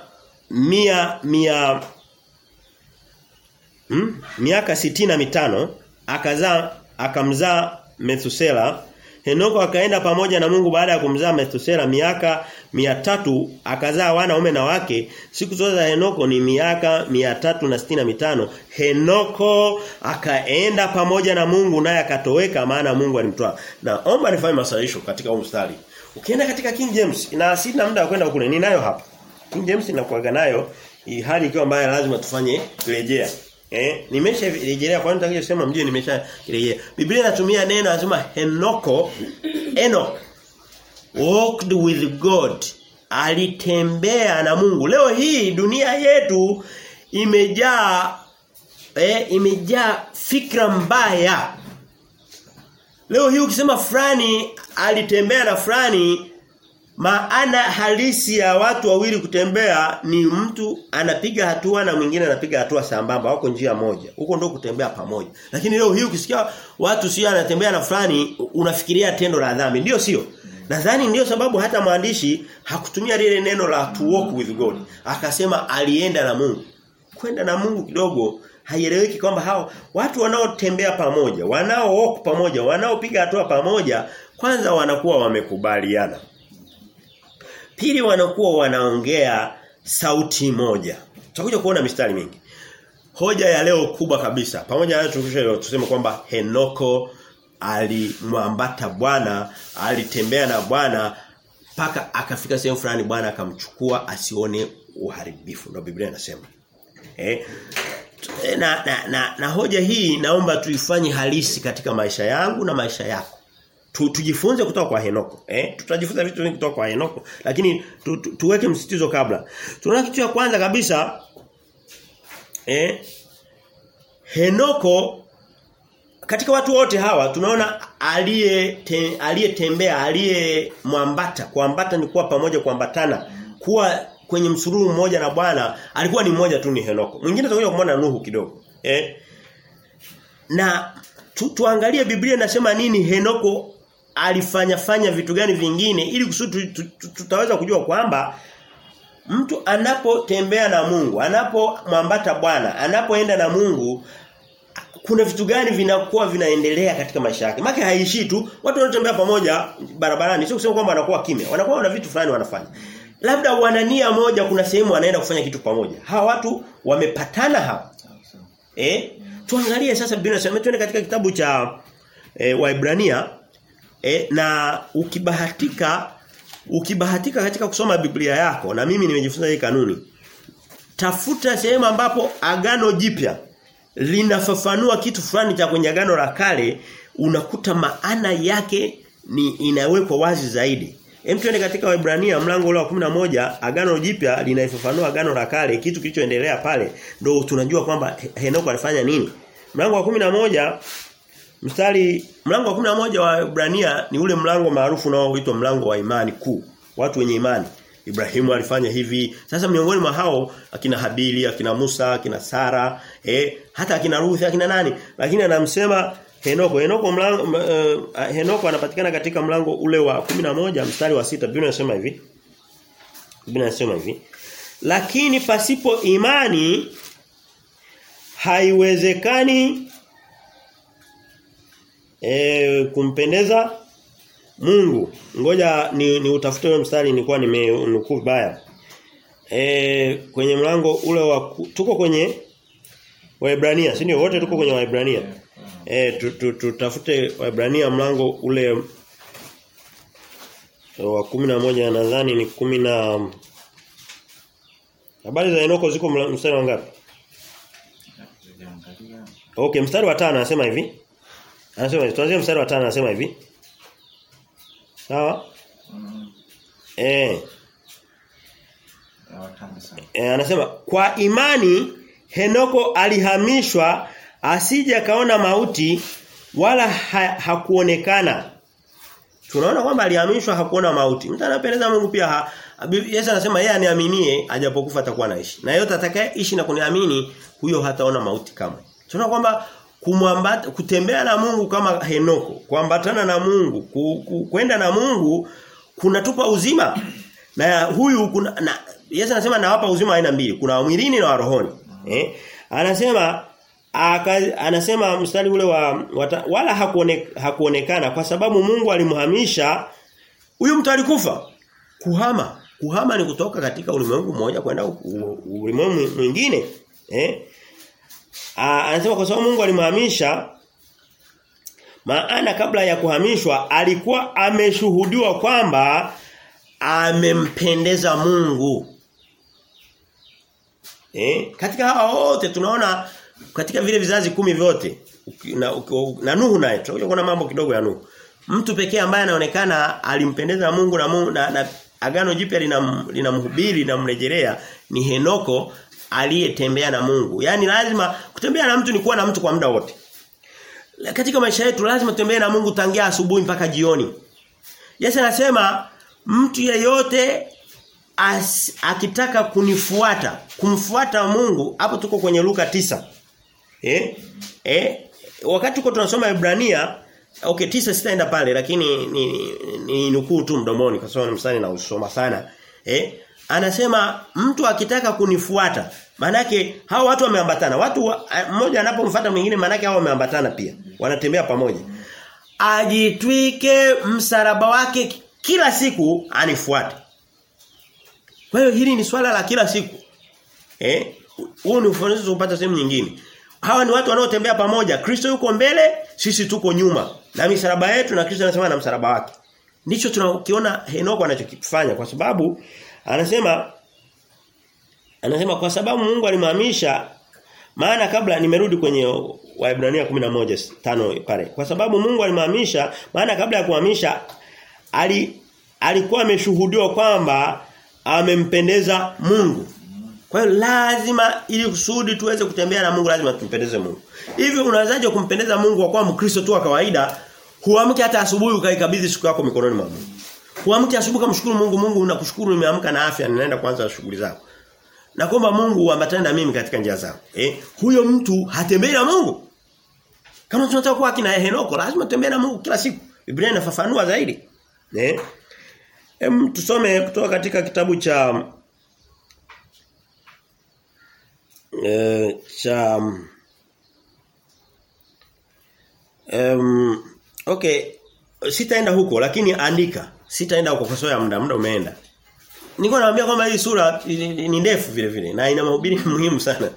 mia mia hmm? miaka sitina na mitano akazaa akamzaa Methusela Henoko akaenda pamoja na Mungu baada ya kumzaa Methusela miaka mia tatu akazaa wanaume na wake. Siku zote za Henoko ni miaka mia tatu na stina na mitano. Henoko akaenda pamoja na Mungu naye akatoweka maana Mungu alimtoa. Naomba nifanye masahisho katika huu mstari. Ukienda katika King James na sina muda wa kwenda kule. Ninayo hapa. King James inakuaga nayo hali ikiwa mbaya lazima tufanye kurejea Eh, nimesharejelea kwa nini kusema mjue nimesharejea. Biblia inatumia neno anasema Henoko Enoch walked with God. Alitembea na Mungu. Leo hii dunia yetu imejaa eh, imejaa fikra mbaya. Leo hii ukisema fulani alitembea na fulani maana halisi ya watu wawili kutembea ni mtu anapiga hatua na mwingine anapiga hatua sambamba wako njia moja. Huko ndio kutembea pamoja. Lakini leo hii ukisikia watu sio anatembea na fulani unafikiria tendo la dhambi. Ndio sio? Nadhani ndio sababu hata maandishi hakutumia lile neno la to walk with God. Akasema alienda na Mungu. Kwenda na Mungu kidogo haieleweki kwamba hao watu wanaotembea pamoja, wanao walk pamoja, wanaopiga hatua pamoja, kwanza wanakuwa wamekubaliana. Pili wanakuwa wanaongea sauti moja. Tutakuja kuona mistari mingi. Hoja ya leo kubwa kabisa. Pamoja na tukisha tuseme kwamba Henoko alimwambata Bwana, alitembea na Bwana mpaka akafika sehemu fulani Bwana akamchukua asione uharibifu. Ndio Biblia inasema. Eh? Na, na, na, na hoja hii naomba tuifanye halisi katika maisha yangu na maisha yako tu, tujifunze kutoka kwa Henoko. Eh? Tutajifunza vitu vingi kutoka kwa Henoko, lakini tu, tu, tuweke msitizo kabla. Tunaona kitu cha kwanza kabisa eh Henoko katika watu wote hawa tunaona aliye te, aliyetembea aliyemwambata kuambata ni kuwa pamoja kuambatana kuwa kwenye msururu mmoja na Bwana alikuwa ni mmoja tu ni Henoko. Mwingine tutakuja kumwona Nuhu kidogo. Eh? Na tu, tuangalie Biblia inasema nini Henoko alifanya fanya vitu gani vingine ili kusudi tutaweza kujua kwamba mtu anapotembea na Mungu, anapomwambata Bwana, anapoenda na Mungu kuna vitu gani vinakuwa vinaendelea katika maisha yake. Maana haishi tu watu wanatembea pamoja barabarani sio kusema kwamba wanakuwa kimya. Wanakuwa na vitu fulani wanafanya. Labda wanania moja kuna sehemu wanaenda kufanya kitu pamoja. Hawa watu wamepatana hapa. Eh? Tuangalie sasa Biblia inasema twende katika kitabu cha e, Waibrania e, na ukibahatika ukibahatika katika kusoma Biblia yako na mimi nimejifunza hii kanuni tafuta sehemu ambapo agano jipya linafafanua kitu fulani cha kwenye agano la kale unakuta maana yake ni inawekwa wazi zaidi. Hem tuende katika Waebrania mlango ule wa 11 agano jipya linaifafanua agano la kale kitu kilichoendelea pale ndio tunajua kwamba Henoko alifanya nini. Mlango wa 11 mstari mlango wa 11 wa Ibrania ni ule mlango maarufu unaoitwa mlango wa imani kuu. Watu wenye imani. Ibrahimu alifanya hivi. Sasa miongoni mwa hao akina Habili, akina Musa, akina Sara, eh hata akina Ruth, akina nani? Lakini anamsema Henoko Henoko mlango uh, Henoko anapatikana katika mlango ule wa 11 mstari wa sita Biblia inasema hivi Biblia inasema hivi lakini pasipo imani haiwezekani e, kumpendeza Mungu. Ngoja ni, ni utafute ule mstari nilikuwa nimenukuu vibaya. E, kwenye mlango ule wa tuko kwenye Waebrania, si ndio? Wote tuko kwenye Waebrania. Eh tutafute Waebrania mlango ule wa kumi na moja nadhani ni kumi na Habari za Enoko ziko mstari wa ngapi? Okay, mstari wa 5 anasema hivi. Anasema hivi, tuanzie mstari wa 5 anasema hivi. Sawa? Mm. Eh. E, anasema kwa imani Henoko alihamishwa asije kaona mauti wala ha, hakuonekana. Tunaona kwamba alihamishwa hakuona mauti. Mtu anapeleza Mungu pia ha, Yesu anasema yeye aniaminie ajapokufa atakuwa naishi. Na yote atakayeishi na kuniamini huyo hataona mauti kama. Tunaona kwamba kumwambata kutembea na Mungu kama Henoko, kuambatana na Mungu, ku, kwenda na Mungu kunatupa uzima. Na huyu kuna na, Yesu anasema nawapa uzima aina mbili, kuna mwilini na rohoni. Eh? Anasema aka, anasema mstari ule wa wata, wala hakuone, hakuonekana kwa sababu Mungu alimhamisha huyu mtu alikufa kuhama kuhama ni kutoka katika ulimwengu mmoja kwenda ulimwengu mwingine eh anasema kwa sababu Mungu alimhamisha maana kabla ya kuhamishwa alikuwa ameshuhudiwa kwamba amempendeza Mungu. Eh katika hawa wote tunaona katika vile vizazi kumi vyote na, na Nuhu naye tutakuja kuona mambo kidogo ya Nuhu. Mtu pekee ambaye anaonekana alimpendeza Mungu na, na, na agano jipya linamhubiri lina linamrejelea ni Henoko aliyetembea na Mungu. Yaani lazima kutembea na mtu ni kuwa na mtu kwa muda wote. Katika maisha yetu lazima tutembee na Mungu tangia asubuhi mpaka jioni. Yesu anasema mtu yeyote as, akitaka kunifuata, kumfuata Mungu, hapo tuko kwenye Luka tisa Eh? Eh? Wakati tuko tunasoma Ibrania Okay tisa sitaenda pale lakini ni, ni, ni nukuu tu mdomoni kwa sababu ni msani na usoma sana. Eh? Anasema mtu akitaka kunifuata manake hao watu wameambatana. Watu mmoja anapomfuata mwingine manake hao wameambatana pia. Wanatembea pamoja. Ajitwike msalaba wake kila siku anifuate. Kwa hiyo hili ni swala la kila siku. Eh? Huo ni ufafanuzi upata sehemu nyingine. Hawa ni watu wanaotembea pamoja. Kristo yuko mbele, sisi tuko nyuma. Na misalaba yetu na Kristo anasema na msalaba wake. Ndicho tunakiona Henoko anachokifanya kwa sababu anasema anasema kwa sababu Mungu alimhamisha maana kabla nimerudi kwenye Waebrania 11:5 pale. Kwa sababu Mungu alimhamisha maana kabla ya kuhamisha ali alikuwa ameshuhudiwa kwamba amempendeza Mungu. Kwa hiyo lazima ili kusudi tuweze kutembea na Mungu lazima tumpendeze Mungu. Hivi unawezaje kumpendeza Mungu kwa kuwa Mkristo tu wa kawaida? Huamki hata asubuhi ukaikabidhi siku yako mikononi mwa Mungu. Huamki asubuhi kumshukuru Mungu, Mungu unakushukuru nimeamka na afya ninaenda kuanza shughuli zako. Na kwamba Mungu uambatane na mimi katika njia zangu. Eh? Huyo mtu hatembei na Mungu. Kama tunataka kuwa kina Henoko, lazima tutembee na Mungu kila siku. Biblia inafafanua zaidi. Eh? Hem tusome kutoka katika kitabu cha eh cha um, okay sitaenda huko lakini andika sitaenda huko kwa sababu ya muda muda umeenda Niko naambia kwamba hii sura ni ndefu vile vile na ina mahubiri muhimu sana.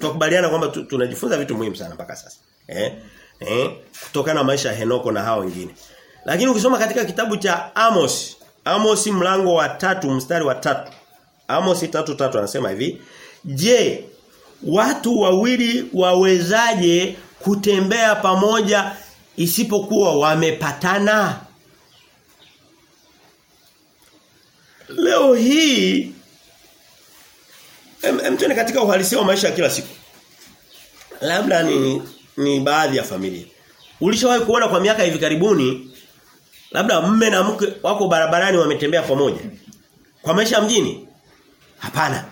Tukubaliana kwamba tunajifunza vitu muhimu sana mpaka sasa. Eh? Eh? Kutokana na maisha ya Henoko na hao wengine. Lakini ukisoma katika kitabu cha Amos, Amos mlango wa tatu mstari wa tatu Amos tatu tatu anasema hivi, "Je, watu wawili wawezaje kutembea pamoja isipokuwa wamepatana?" Leo hii em, em katika uhalisia wa maisha ya kila siku. Labda ni ni baadhi ya familia. Ulishawahi kuona kwa miaka hivi karibuni labda mme na mke wako barabarani wametembea pamoja? Kwa maisha mjini? Hapana.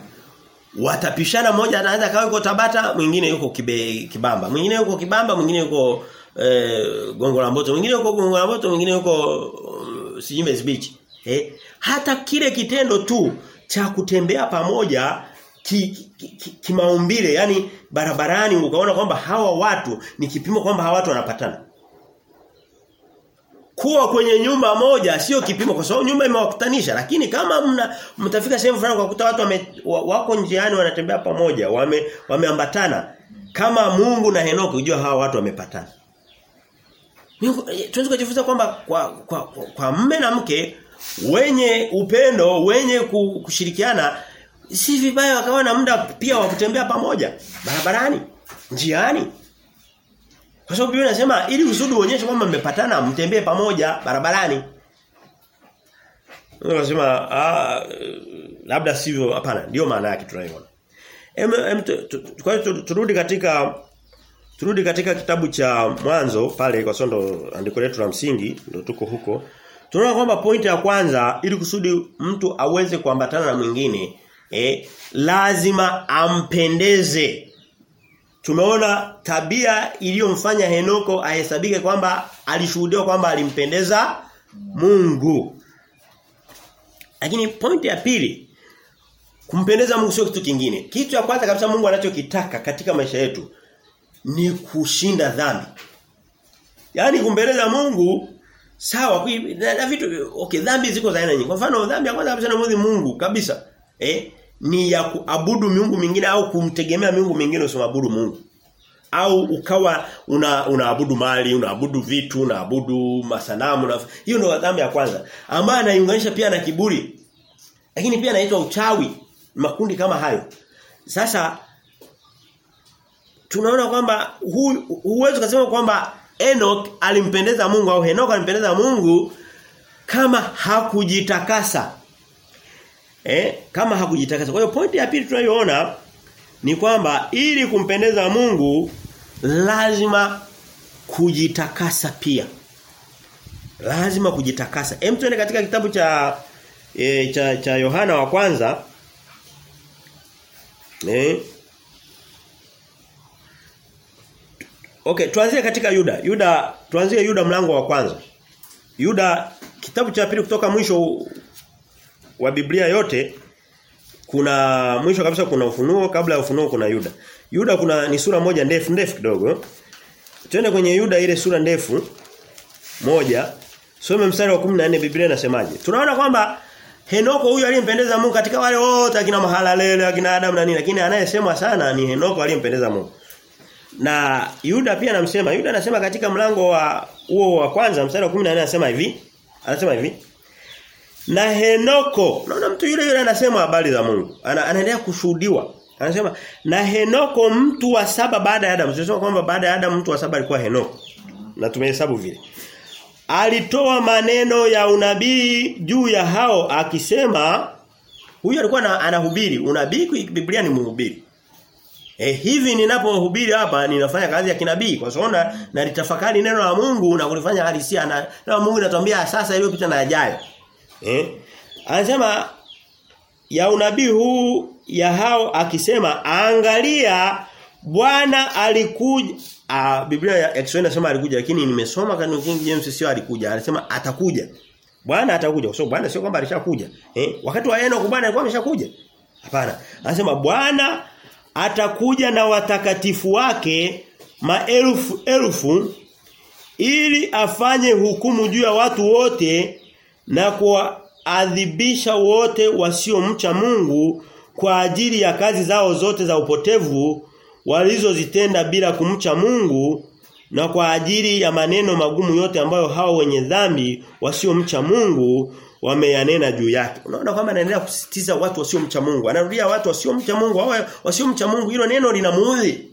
watapishana mmoja anaanza kawa yuko Tabata mwingine yuko kibe, Kibamba mwingine yuko Kibamba mwingine yuko eh, Gongo la Mboto mwingine yuko Gongo la Mboto mwingine yuko um, Sijimbe Beach eh hata kile kitendo tu cha kutembea pamoja kimaumbile ki, ki, ki yani barabarani ukaona kwamba hawa watu ni kipimo kwamba hawa watu wanapatana. Kuwa kwenye nyumba moja sio kipimo kwa sababu nyumba imewakutanisha lakini kama mna mtafika sehemu fulani kwa kuta watu wame, wako njiani wanatembea pamoja wame wameambatana kama Mungu na Henoki ujua hawa watu wamepatana. Tunaweza kujifunza kwamba kwa, kwa, kwa, kwa mme na mke wenye upendo wenye kushirikiana si vibaya wakawa na muda pia wa kutembea pamoja barabarani njiani kwa sababu Biblia inasema ili usudi uonyeshe kwamba mmepatana mtembee pamoja barabarani. Unasema ah labda sivyo hapana ndio maana yake tunaiona. Kwa hiyo turudi katika turudi katika kitabu cha mwanzo pale kwa sababu andiko letu la msingi ndio tuko huko. Tunaona kwamba pointi ya kwanza ili kusudi mtu aweze kuambatana na mwingine eh lazima ampendeze tumeona tabia iliyomfanya Henoko ahesabike kwamba alishuhudiwa kwamba alimpendeza Mungu. Lakini pointi ya pili kumpendeza Mungu sio kitu kingine. Kitu cha kwanza kabisa Mungu anachokitaka katika maisha yetu ni kushinda dhambi. Yaani kumpendeza Mungu sawa na, na vitu okay dhambi ziko za aina nyingi. Kwa mfano dhambi ya kwanza kabisa na Mungu kabisa. Eh ni ya kuabudu miungu mingine au kumtegemea miungu mingine usimwabudu Mungu. Au ukawa una unaabudu mali, unaabudu vitu, unaabudu masanamu na hiyo ndio dhambi ya kwanza. Ambayo anaiunganisha pia na kiburi. Lakini pia inaitwa uchawi, makundi kama hayo. Sasa tunaona kwamba huwezi kusema kwamba Enoch alimpendeza Mungu au Henoka alimpendeza Mungu kama hakujitakasa. Eh, kama hakujitakasa. Kwa hiyo pointi ya pili tunayoona ni kwamba ili kumpendeza Mungu lazima kujitakasa pia. Lazima kujitakasa. Hem tuende katika kitabu cha e, cha cha Yohana wa kwanza eh Okay, tuanzie katika Yuda. Yuda tuanzie Yuda mlango wa kwanza. Yuda kitabu cha pili kutoka mwisho wa Biblia yote kuna mwisho kabisa kuna ufunuo kabla ya ufunuo kuna Yuda. Yuda kuna ni sura moja ndefu ndefu kidogo. Twende kwenye Yuda ile sura ndefu moja. Some mstari wa 14 Biblia inasemaje? Tunaona kwamba Henoko huyu aliyempendeza Mungu katika wale wote akina Mahalaleli, akina Adam na nini lakini anayesemwa sana ni Henoko aliyempendeza Mungu. Na Yuda pia anamsema Yuda anasema katika mlango wa huo wa kwanza mstari wa 14 anasema hivi. Anasema hivi. Na Henoko, naona mtu yule yule anasema habari za Mungu. Ana, anaendelea kushuhudiwa. Anasema na Henoko mtu wa saba baada ya Adam. Tunasema kwamba baada ya Adam mtu wa saba alikuwa Henoko. Na tumehesabu vile. Alitoa maneno ya unabii juu ya hao akisema huyu alikuwa anahubiri. Unabii Biblia ni mhubiri. Eh hivi ninapohubiri hapa ninafanya kazi ya kinabii kwa sababu na nalitafakari neno la Mungu na kulifanya halisia na neno la Mungu linatuambia sasa iliyopita na ajayo. Eh? Anasema ya unabii huu ya hao akisema angalia Bwana alikuja a, Biblia ya Kiswahili inasema alikuja lakini nimesoma kanuni King James sio alikuja anasema atakuja. Bwana atakuja kwa sababu Bwana sio kwamba alishakuja. Eh? Wakati wa Enoch Bwana alikuwa ameshakuja. Hapana. Anasema Bwana atakuja na watakatifu wake maelfu elfu ili afanye hukumu juu ya watu wote na kuadhibisha wote wasiomcha Mungu kwa ajili ya kazi zao zote za upotevu walizozitenda bila kumcha Mungu na kwa ajili ya maneno magumu yote ambayo hao wenye dhambi wasiomcha Mungu wameyanena juu yake. Unaona kwamba anaendelea kusisitiza watu wasiomcha Mungu. Anarudia watu wasiomcha Mungu, wao wasiomcha Mungu hilo neno linamuudhi.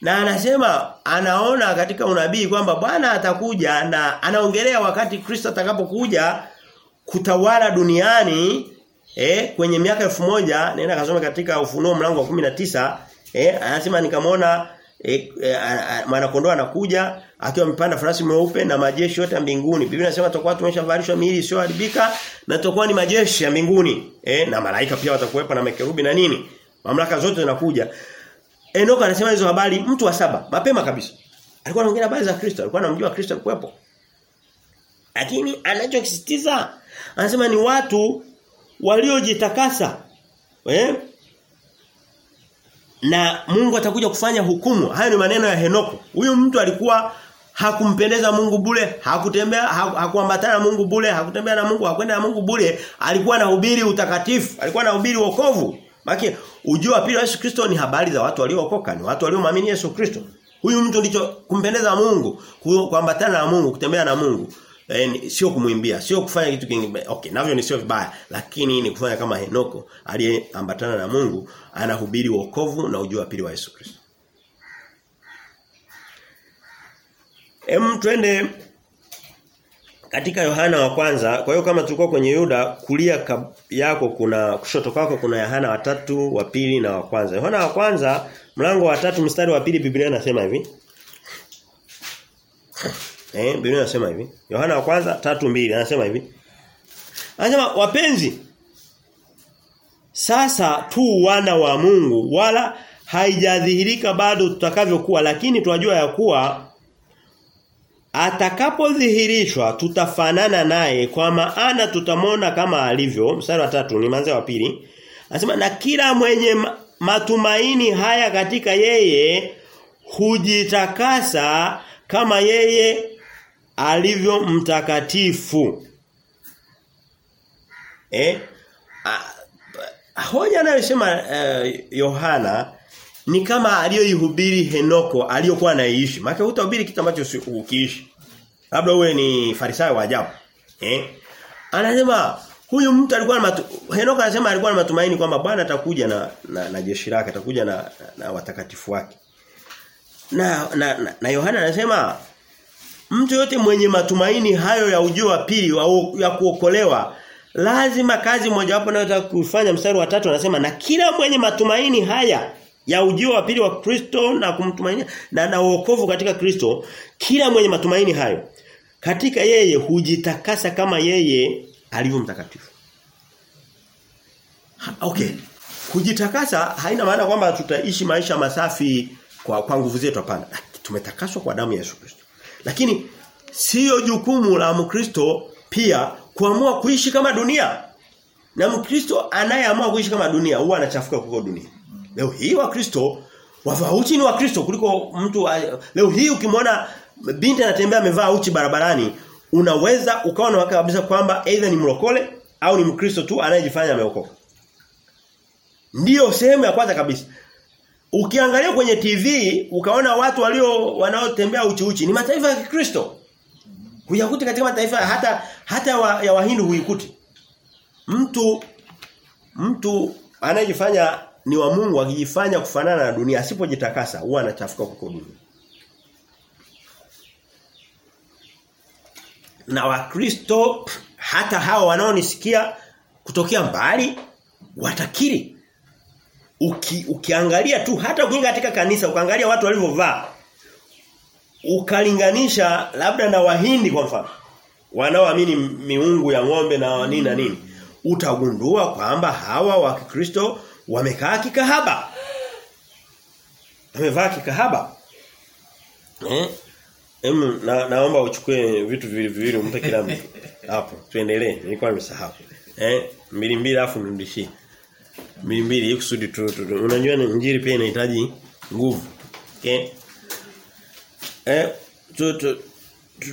Na anasema anaona katika unabii kwamba Bwana atakuja na anaongelea wakati Kristo atakapokuja kutawala duniani eh kwenye miaka elfu moja nenda kasome katika ufunuo mlango wa 19 eh anasema nikamwona e, e, kondoo anakuja akiwa amepanda farasi mweupe na majeshi yote ya mbinguni. Biblia inasema tutakuwa tumeshavalishwa miili isiyoharibika na tutakuwa ni majeshi ya mbinguni. Eh na malaika pia watakuwepo na makerubi na nini? Mamlaka zote zinakuja. Enoka anasema hizo habari mtu wa saba mapema kabisa. Alikuwa anaongea habari za Kristo, alikuwa anamjua Kristo kuwepo. Lakini anachokisitiza anasema ni watu waliojitakasa. Eh? Na Mungu atakuja kufanya hukumu. Hayo ni maneno ya Henoko. Huyu mtu alikuwa hakumpendeza Mungu bure, hakutembea hakuambatana na Mungu bure, hakutembea na Mungu, hakwenda na Mungu bure, alikuwa anahubiri utakatifu, alikuwa anahubiri wokovu. Maki ujio wa pili Yesu Kristo ni habari za watu waliookoka, ni watu waliomwamini Yesu Kristo. Huyu mtu ndicho kumpendeza Mungu, kuambatana na Mungu, kutembea na Mungu. E, sio kumwimbia, sio kufanya kitu kingine. Okay, navyo ni sio vibaya, lakini ni kufanya kama Henoko aliyeambatana na Mungu, anahubiri wokovu na ujio wa pili wa Yesu Kristo. Em twende katika Yohana wa kwanza. Kwa hiyo kama tulikuwa kwenye Yuda kulia yako kuna kushoto kwako kuna Yohana wa tatu, wa pili na wa kwanza. Yohana wa kwanza mlango wa tatu mstari wa pili Biblia inasema hivi. Eh, Biblia inasema hivi. Yohana wa kwanza tatu mbili anasema hivi. Anasema wapenzi sasa tu wana wa Mungu wala haijadhihirika bado tutakavyokuwa lakini tunajua ya kuwa atakapodhihirishwa tutafanana naye kwa maana tutamwona kama alivyo mstari wa tatu ni manzee wa pili anasema na kila mwenye matumaini haya katika yeye hujitakasa kama yeye alivyo mtakatifu eh hoja anayosema Yohana uh, ni kama aliyoihubiri Henoko aliyokuwa anaishi. Maana hutahubiri kitu ambacho ukiishi. Labda uwe ni farisayo wa ajabu. Eh? Anasema huyu mtu alikuwa na matu... Henoko anasema alikuwa na matumaini kwamba Bwana atakuja na, na na jeshi lake, atakuja na, na, na watakatifu wake. Na, na, na Yohana anasema mtu yote mwenye matumaini hayo ya ujio wa pili ya kuokolewa lazima kazi mojawapo anayotaka kufanya mstari wa tatu anasema na kila mwenye matumaini haya ya ujio wa pili wa Kristo na kumtumainia na na wokovu katika Kristo kila mwenye matumaini hayo katika yeye hujitakasa kama yeye alivyo mtakatifu. Ha, okay. Kujitakasa haina maana kwamba tutaishi maisha masafi kwa kwa nguvu zetu hapana. Tumetakaswa kwa damu ya Yesu Kristo. Lakini sio jukumu la Mkristo pia kuamua kuishi kama dunia. Na Mkristo anayeamua kuishi kama dunia huwa anachafuka kuliko dunia. Leo hii wa Kristo wavaa uchi ni wa Kristo kuliko mtu leo hii ukimwona binti anatembea amevaa uchi barabarani unaweza ukawa na kabisa kwamba either ni mrokole au ni Mkristo tu anayejifanya ameokoka. Ndiyo sehemu ya kwanza kabisa. Ukiangalia kwenye TV ukaona watu walio wanaotembea uchi uchi ni mataifa ya Kikristo. Huyakuti katika mataifa hata hata wa, ya Wahindi huikuti. Mtu mtu anayejifanya ni wa Mungu akijifanya kufanana na dunia asipojitakasa huwa anachafuka kwa dunia. Na wakristo hata hao wanaonisikia kutokea mbali watakiri. Uki, ukiangalia tu hata ukiingia katika kanisa ukaangalia watu walivyovaa ukalinganisha labda na wahindi kwa mfano wanaoamini miungu ya ng'ombe na nini na nini utagundua kwamba hawa wa Kikristo wamekaa kikahaba. Wamevaa kikahaba. Eh? Em na, naomba uchukue vitu viwili viwili umpe kila mtu. Hapo, tuendelee. Nilikuwa nimesahau. Eh, mbili mbili afu nirudishie. Mbili ili kusudi tu, tu, tu. Unajua injili pia inahitaji nguvu. Okay? Eh, tu, tu,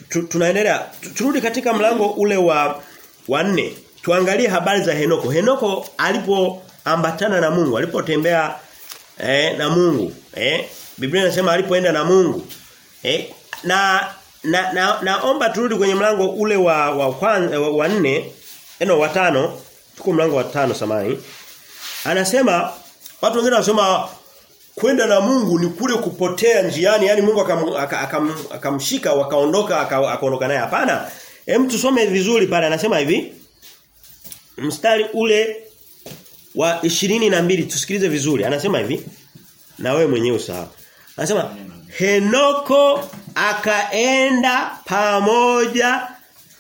tu, tunaendelea. Turudi katika mlango ule wa wa nne. Tuangalie habari za Henoko. Henoko alipoambatana na Mungu, alipotembea eh, na Mungu, eh, Biblia inasema alipoenda na Mungu. Eh, na na, na naomba turudi kwenye mlango ule wa wa kwanza wa, wa nne, eno wa 5 tuko mlango wa tano samani. Anasema watu wengine wanasema kwenda na Mungu ni kule kupotea njiani, yani Mungu akamshika akam, akam, akam wakaondoka akaondoka naye. Hapana. Hem tusome vizuri pale anasema hivi. Mstari ule wa ishirini na mbili tusikilize vizuri. Anasema hivi. Na wewe mwenyewe usahau. Anasema Henoko akaenda pamoja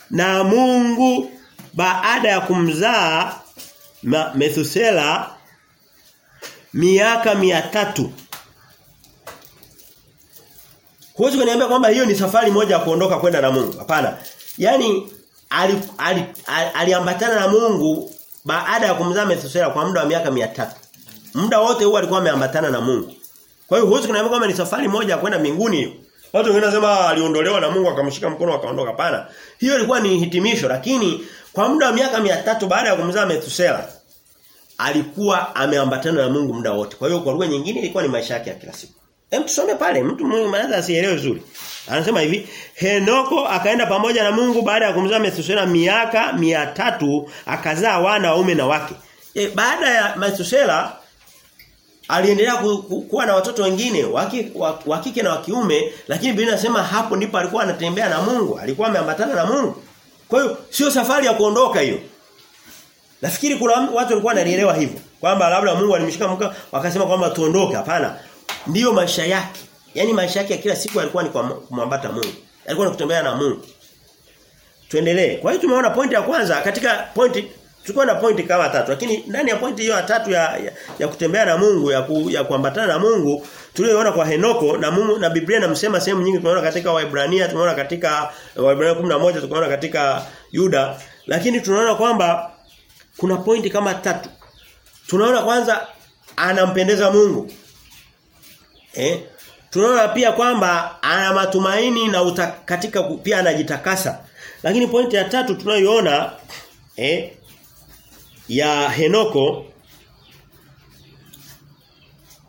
na Mungu baada ya kumzaa Methusela miaka mia tatu Huwezi kuniambia kwamba hiyo ni safari moja ya kuondoka kwenda na Mungu. Hapana. Yaani aliambatana ali, ali, ali na Mungu baada ya kumzaa Methusela kwa muda wa miaka mia tatu Muda wote huo alikuwa ameambatana na Mungu. Kwa hiyo huwezi kuniambia kwamba ni safari moja ya kwenda mbinguni. Watu wengine wanasema aliondolewa na Mungu akamshika mkono akaondoka. Hapana. Hiyo ilikuwa ni hitimisho lakini kwa muda wa miaka mia tatu baada ya kumzaa Methusela alikuwa ameambatana na Mungu muda wote. Kwa hiyo kwa lugha nyingine ilikuwa ni maisha yake ya kila siku. Hem tusome pale mtu mmoja asielewe vizuri. Anasema hivi, Henoko akaenda pamoja na Mungu baada ya kumzaa Methusela miaka mia tatu akazaa wana waume na wake. E, baada ya Methusela aliendelea ku, ku, kuwa na watoto wengine wa kike na wa kiume lakini Biblia inasema hapo ndipo alikuwa anatembea na Mungu, alikuwa ameambatana na Mungu. Kwa hiyo sio safari ya kuondoka hiyo. Nafikiri kuna watu walikuwa wanalielewa hivyo kwamba labda Mungu alimshika mka wakasema kwamba tuondoke hapana. Ndiyo maisha yake. Yaani maisha yake ya kila siku alikuwa ni kumwambata Mungu. Alikuwa ni kutembea na Mungu. Tuendelee. Kwa hiyo tumeona pointi ya kwanza katika pointi tulikuwa na pointi kama tatu lakini ndani ya pointi hiyo ya tatu ya, ya, ya kutembea na Mungu ya, ku, ya kuambatana na Mungu tuliona kwa Henoko na Mungu na Biblia inamsema sehemu nyingi tunaona katika Waebrania tunaona katika Waebrania 11 tunaona katika Yuda lakini tunaona kwamba kuna pointi kama tatu. Tunaona kwanza anampendeza Mungu eh? Tunaona pia kwamba ana matumaini na uta, katika pia anajitakasa. Lakini pointi ya tatu tunayoona eh ya Henoko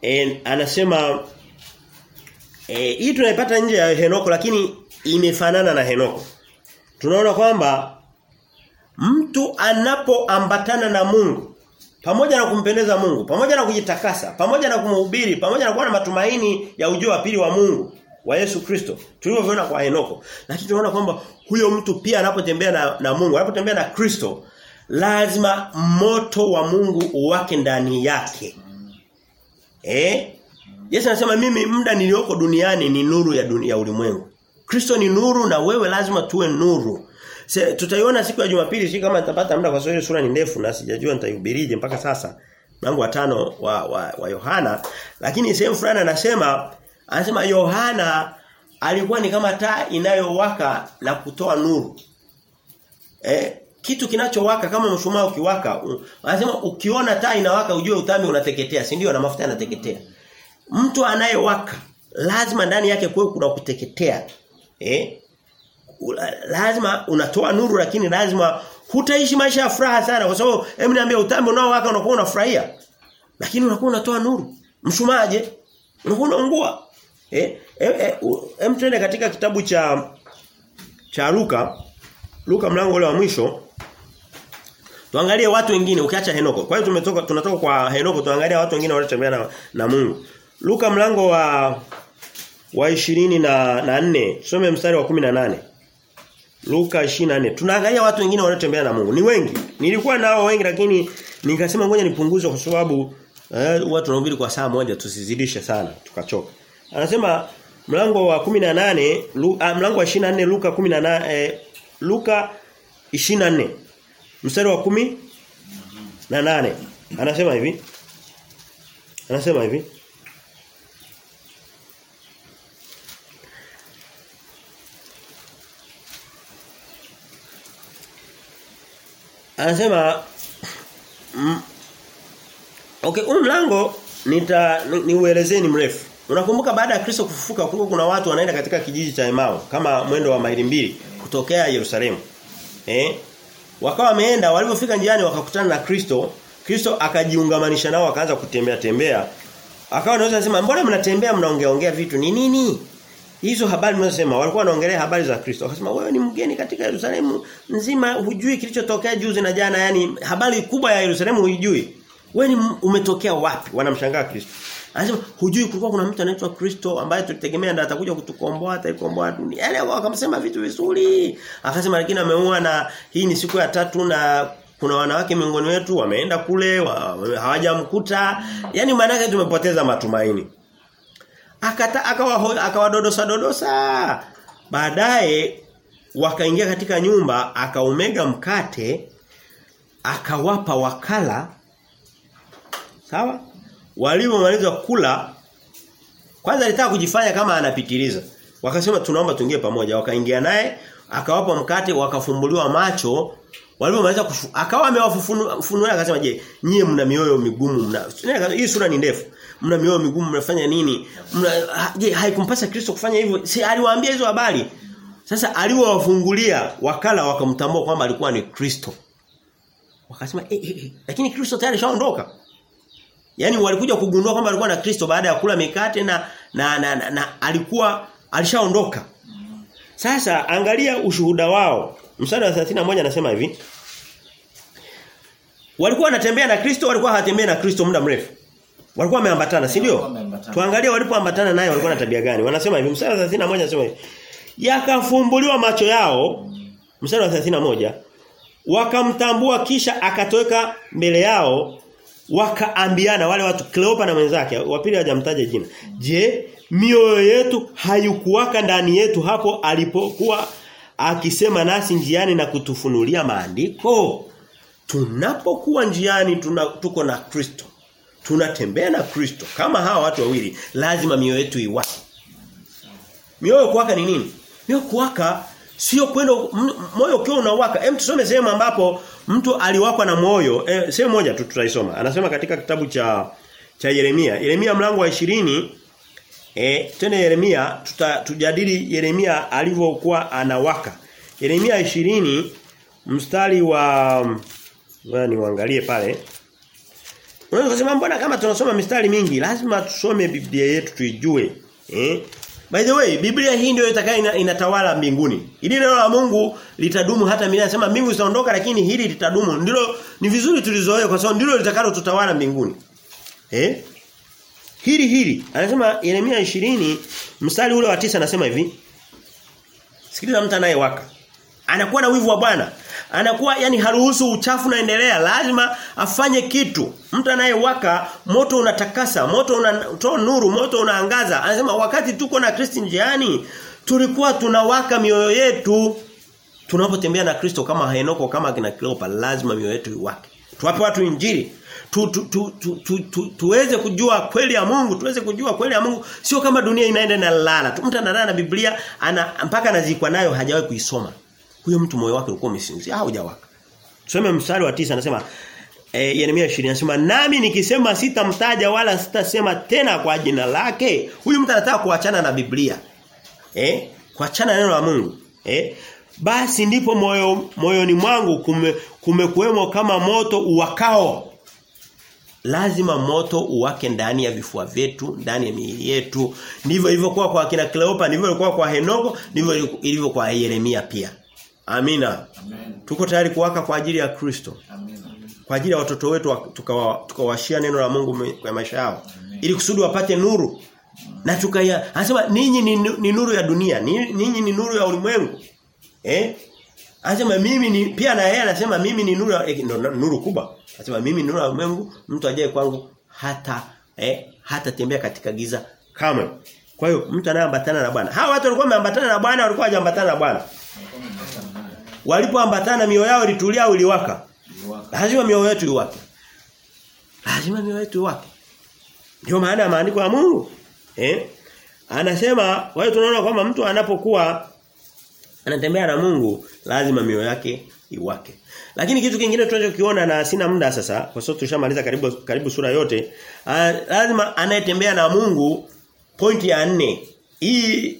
en, anasema e, hii tunaipata nje ya Henoko lakini imefanana na Henoko. Tunaona kwamba mtu anapoambatana na Mungu pamoja na kumpendeza Mungu, pamoja na kujitakasa, pamoja na kumhubiri, pamoja na kuwa na matumaini ya ujio wa pili wa Mungu wa Yesu Kristo. Tulivyoona kwa Henoko. Lakini tunaona kwamba huyo mtu pia anapotembea na, na Mungu, anapotembea na Kristo, lazima moto wa Mungu uwake ndani yake. Eh? Yesu anasema mimi muda nilioko duniani ni nuru ya dunia ulimwengu. Kristo ni nuru na wewe lazima tuwe nuru. Se, tutaiona siku ya Jumapili si kama nitapata muda kwa sababu sura ni ndefu na sijajua nitaihubirije mpaka sasa. Mlango wa tano wa wa, wa Yohana lakini sehemu fulani anasema anasema Yohana alikuwa ni kama taa inayowaka na kutoa nuru. Eh, kitu kinachowaka kama mshumaa ukiwaka anasema ukiona taa inawaka ujue utami unateketea si ndio? Na mafuta yanateketea. Mtu anayewaka lazima ndani yake kuwe kuna kuteketea. Eh? Lazima unatoa nuru lakini lazima hutaishi maisha ya furaha sana kwa sababu hebu niambia utambi unaowaka unakuwa unafurahia? Lakini unakuwa unatoa nuru. Mshumaje unakuwa unaungua. Eh? Eh hem tuende katika kitabu cha cha Luka. Luka mlango ule wa mwisho Tuangalie watu wengine ukiacha Henoko. Kwa hiyo tumetoka tunatoka kwa Henoko tuangalie watu wengine waliotembea na, na Mungu. Luka mlango wa wa 20 na, na 4. Tusome mstari wa 18. Luka 24. Tunaangalia watu wengine waliotembea na Mungu. Ni wengi. Nilikuwa nao wengi lakini nikasema ngoja nipunguze kwa sababu eh, watu wanahubiri kwa saa moja tusizidishe sana tukachoka. Anasema mlango wa 18 lu, ah, mlango wa 24 Luka 18 eh, Luka 24 mstari wa kumi na nane. Anasema hivi. Anasema hivi. Anasema mm, okay huu mlango nita niuelezee ni mrefu. Unakumbuka baada ya Kristo kufufuka kulikuwa kuna watu wanaenda katika kijiji cha Emao kama mwendo wa maili mbili kutokea Yerusalemu. Eh Wakawa wameenda walipofika njiani wakakutana na Kristo, Kristo akajiungamanisha nao akaanza kutembea tembea. Akawa anaweza kusema mbona mnatembea mnaongea ongea vitu ni nini? Hizo habari mnazosema walikuwa wanaongelea habari za Kristo. Akasema wewe ni mgeni katika Yerusalemu nzima hujui kilichotokea juzi na jana yani habari kubwa ya Yerusalemu hujui. Wewe ni umetokea wapi? Wanamshangaa Kristo. Anasema hujui kulikuwa kuna mtu anaitwa Kristo ambaye tulitegemea ndiye atakuja kutukomboa ataikomboa dunia. Yaani wakamsema vitu vizuri. Akasema lakini ameua na hii ni siku ya tatu na kuna wanawake miongoni wetu wameenda kule wa, hawajamkuta. Yaani maana yake tumepoteza matumaini. akata akawa akawadodosa dodosa baadaye wakaingia katika nyumba akaumega mkate akawapa wakala sawa walipomaliza kula kwanza alitaka kujifanya kama anapitiliza. Wakasema tunaomba tuingie pamoja. Wakaingia naye akawapa mkate wakafumbuliwa macho. Walipomaliza akawa amewafunua akasema je nyie mna mioyo migumu mna hii sura ni ndefu. Mna mioyo migumu mnafanya nini? Mna je haikumpasa Kristo kufanya hivyo? Si aliwaambia hizo habari. Sasa aliwafungulia wakala wakamtambua kwamba alikuwa ni Kristo. Wakasema eh, eh, eh. lakini Kristo tayari shaondoka Yaani walikuja kugundua kwamba alikuwa na Kristo baada ya kula mikate na na, na, na, na alikuwa alishaondoka. Sasa angalia ushuhuda wao. Mstari wa 31 anasema hivi. Walikuwa wanatembea na Kristo, walikuwa hawatembei na Kristo muda mrefu. Walikuwa wameambatana, si ndio? Tuangalie walipoambatana naye walikuwa na tabia gani. Wanasema hivi, mstari wa 31 anasema hivi. Yakafumbuliwa macho yao, mstari wa 31, wakamtambua kisha akatoweka mbele yao wakaambiana wale watu Kleopa na mwenzake wa pili hajamtaja jina. Je, mioyo yetu haikuwaka ndani yetu hapo alipokuwa akisema nasi njiani na kutufunulia maandiko? Tunapokuwa njiani tuna, tuko na Kristo. Tunatembea na Kristo. Kama hawa watu wawili lazima mioyo yetu iwake. Mioyo kuwaka ni nini? Mioyo kuwaka sio kwenda moyo ukiwa unawaka. Hem tusome sehemu ambapo mtu aliwakwa na moyo. E, sehemu moja tu tutaisoma. Anasema katika kitabu cha cha Yeremia. Yeremia mlango wa 20 eh tena Yeremia tutajadili Yeremia alivyokuwa anawaka. Yeremia 20 mstari wa ngoja niangalie pale. Unaweza kusema mbona kama tunasoma mistari mingi lazima tusome Biblia yetu tuijue. Eh? By the way, Biblia hii ndio itakayo inatawala mbinguni. Hili neno la Mungu litadumu hata milele. Anasema mbingu zitaondoka lakini hili litadumu. Ndilo ni vizuri tulizoea kwa sababu ndilo litakalo tutawala mbinguni. Eh? Hili hili. Anasema Yeremia 20 mstari ule wa tisa anasema hivi. Sikiliza mtu anayewaka. Anakuwa na wivu wa Bwana. Anakuwa yani haruhusu uchafu naendelea lazima afanye kitu. Mtu anayewaka moto unatakasa, moto unatoa nuru, moto unaangaza. Anasema wakati tuko na Kristo njiani, tulikuwa tunawaka mioyo yetu. Tunapotembea na Kristo kama Henoko kama kina Kleopa, lazima mioyo yetu iwake. Tuwape watu injili. Tu, tu, tu, tu, tu, tu, tuweze kujua kweli ya Mungu, tuweze kujua kweli ya Mungu. Sio kama dunia inaenda na lala. Mtu analala na Biblia ana mpaka anazikwa nayo hajawahi kuisoma huyo mtu moyo wake ulikuwa umesinzia au hujawaka. Tusome mstari wa tisa anasema eh Yeremia 20 anasema nami nikisema sitamtaja wala sitasema tena kwa jina lake. Huyu mtu anataka kuachana na Biblia. Eh? Kuachana neno la Mungu. Eh? Basi ndipo moyo moyoni mwangu kume, kumekuwemo kama moto uwakao. Lazima moto uwake ndani ya vifua vyetu, ndani ya miili yetu. Ndivyo ilivyokuwa kwa kina Kleopa, ndivyo ilivyokuwa kwa Henoko, ndivyo ilivyokuwa kwa Yeremia pia. Amina. Amen. Tuko tayari kuwaka kwa ajili ya Kristo. Amina. Kwa ajili ya watoto wetu tukawashia tuka neno la Mungu kwa maisha yao. Ili kusudi wapate nuru. Na tukaya anasema ninyi ni, ni nuru ya dunia, ninyi ni nuru ya ulimwengu. Eh? Anasema mimi ni pia na yeye anasema mimi ni nuru eh, no, nuru kubwa. Anasema mimi ni nuru ya ulimwengu, mtu ajaye kwangu hata eh hata tembea katika giza kamwe. Kwa hiyo mtu anayeambatana na Bwana. Hawa watu walikuwa wameambatana na Bwana, walikuwa hawajaambatana na Bwana. Walipoambatana mioyo yao ilitulia au iliwaka? Lazima mioyo yetu iwake. Lazima mioyo yetu iwake. Ndio maana ya maandiko ya Mungu. Eh? Anasema kwa hiyo tunaona kwamba mtu anapokuwa anatembea na Mungu lazima mioyo yake iwake. Lakini kitu kingine tunachokiona na sina muda sasa kwa sababu tushamaliza karibu karibu sura yote. A, lazima anayetembea na Mungu pointi ya nne. Hii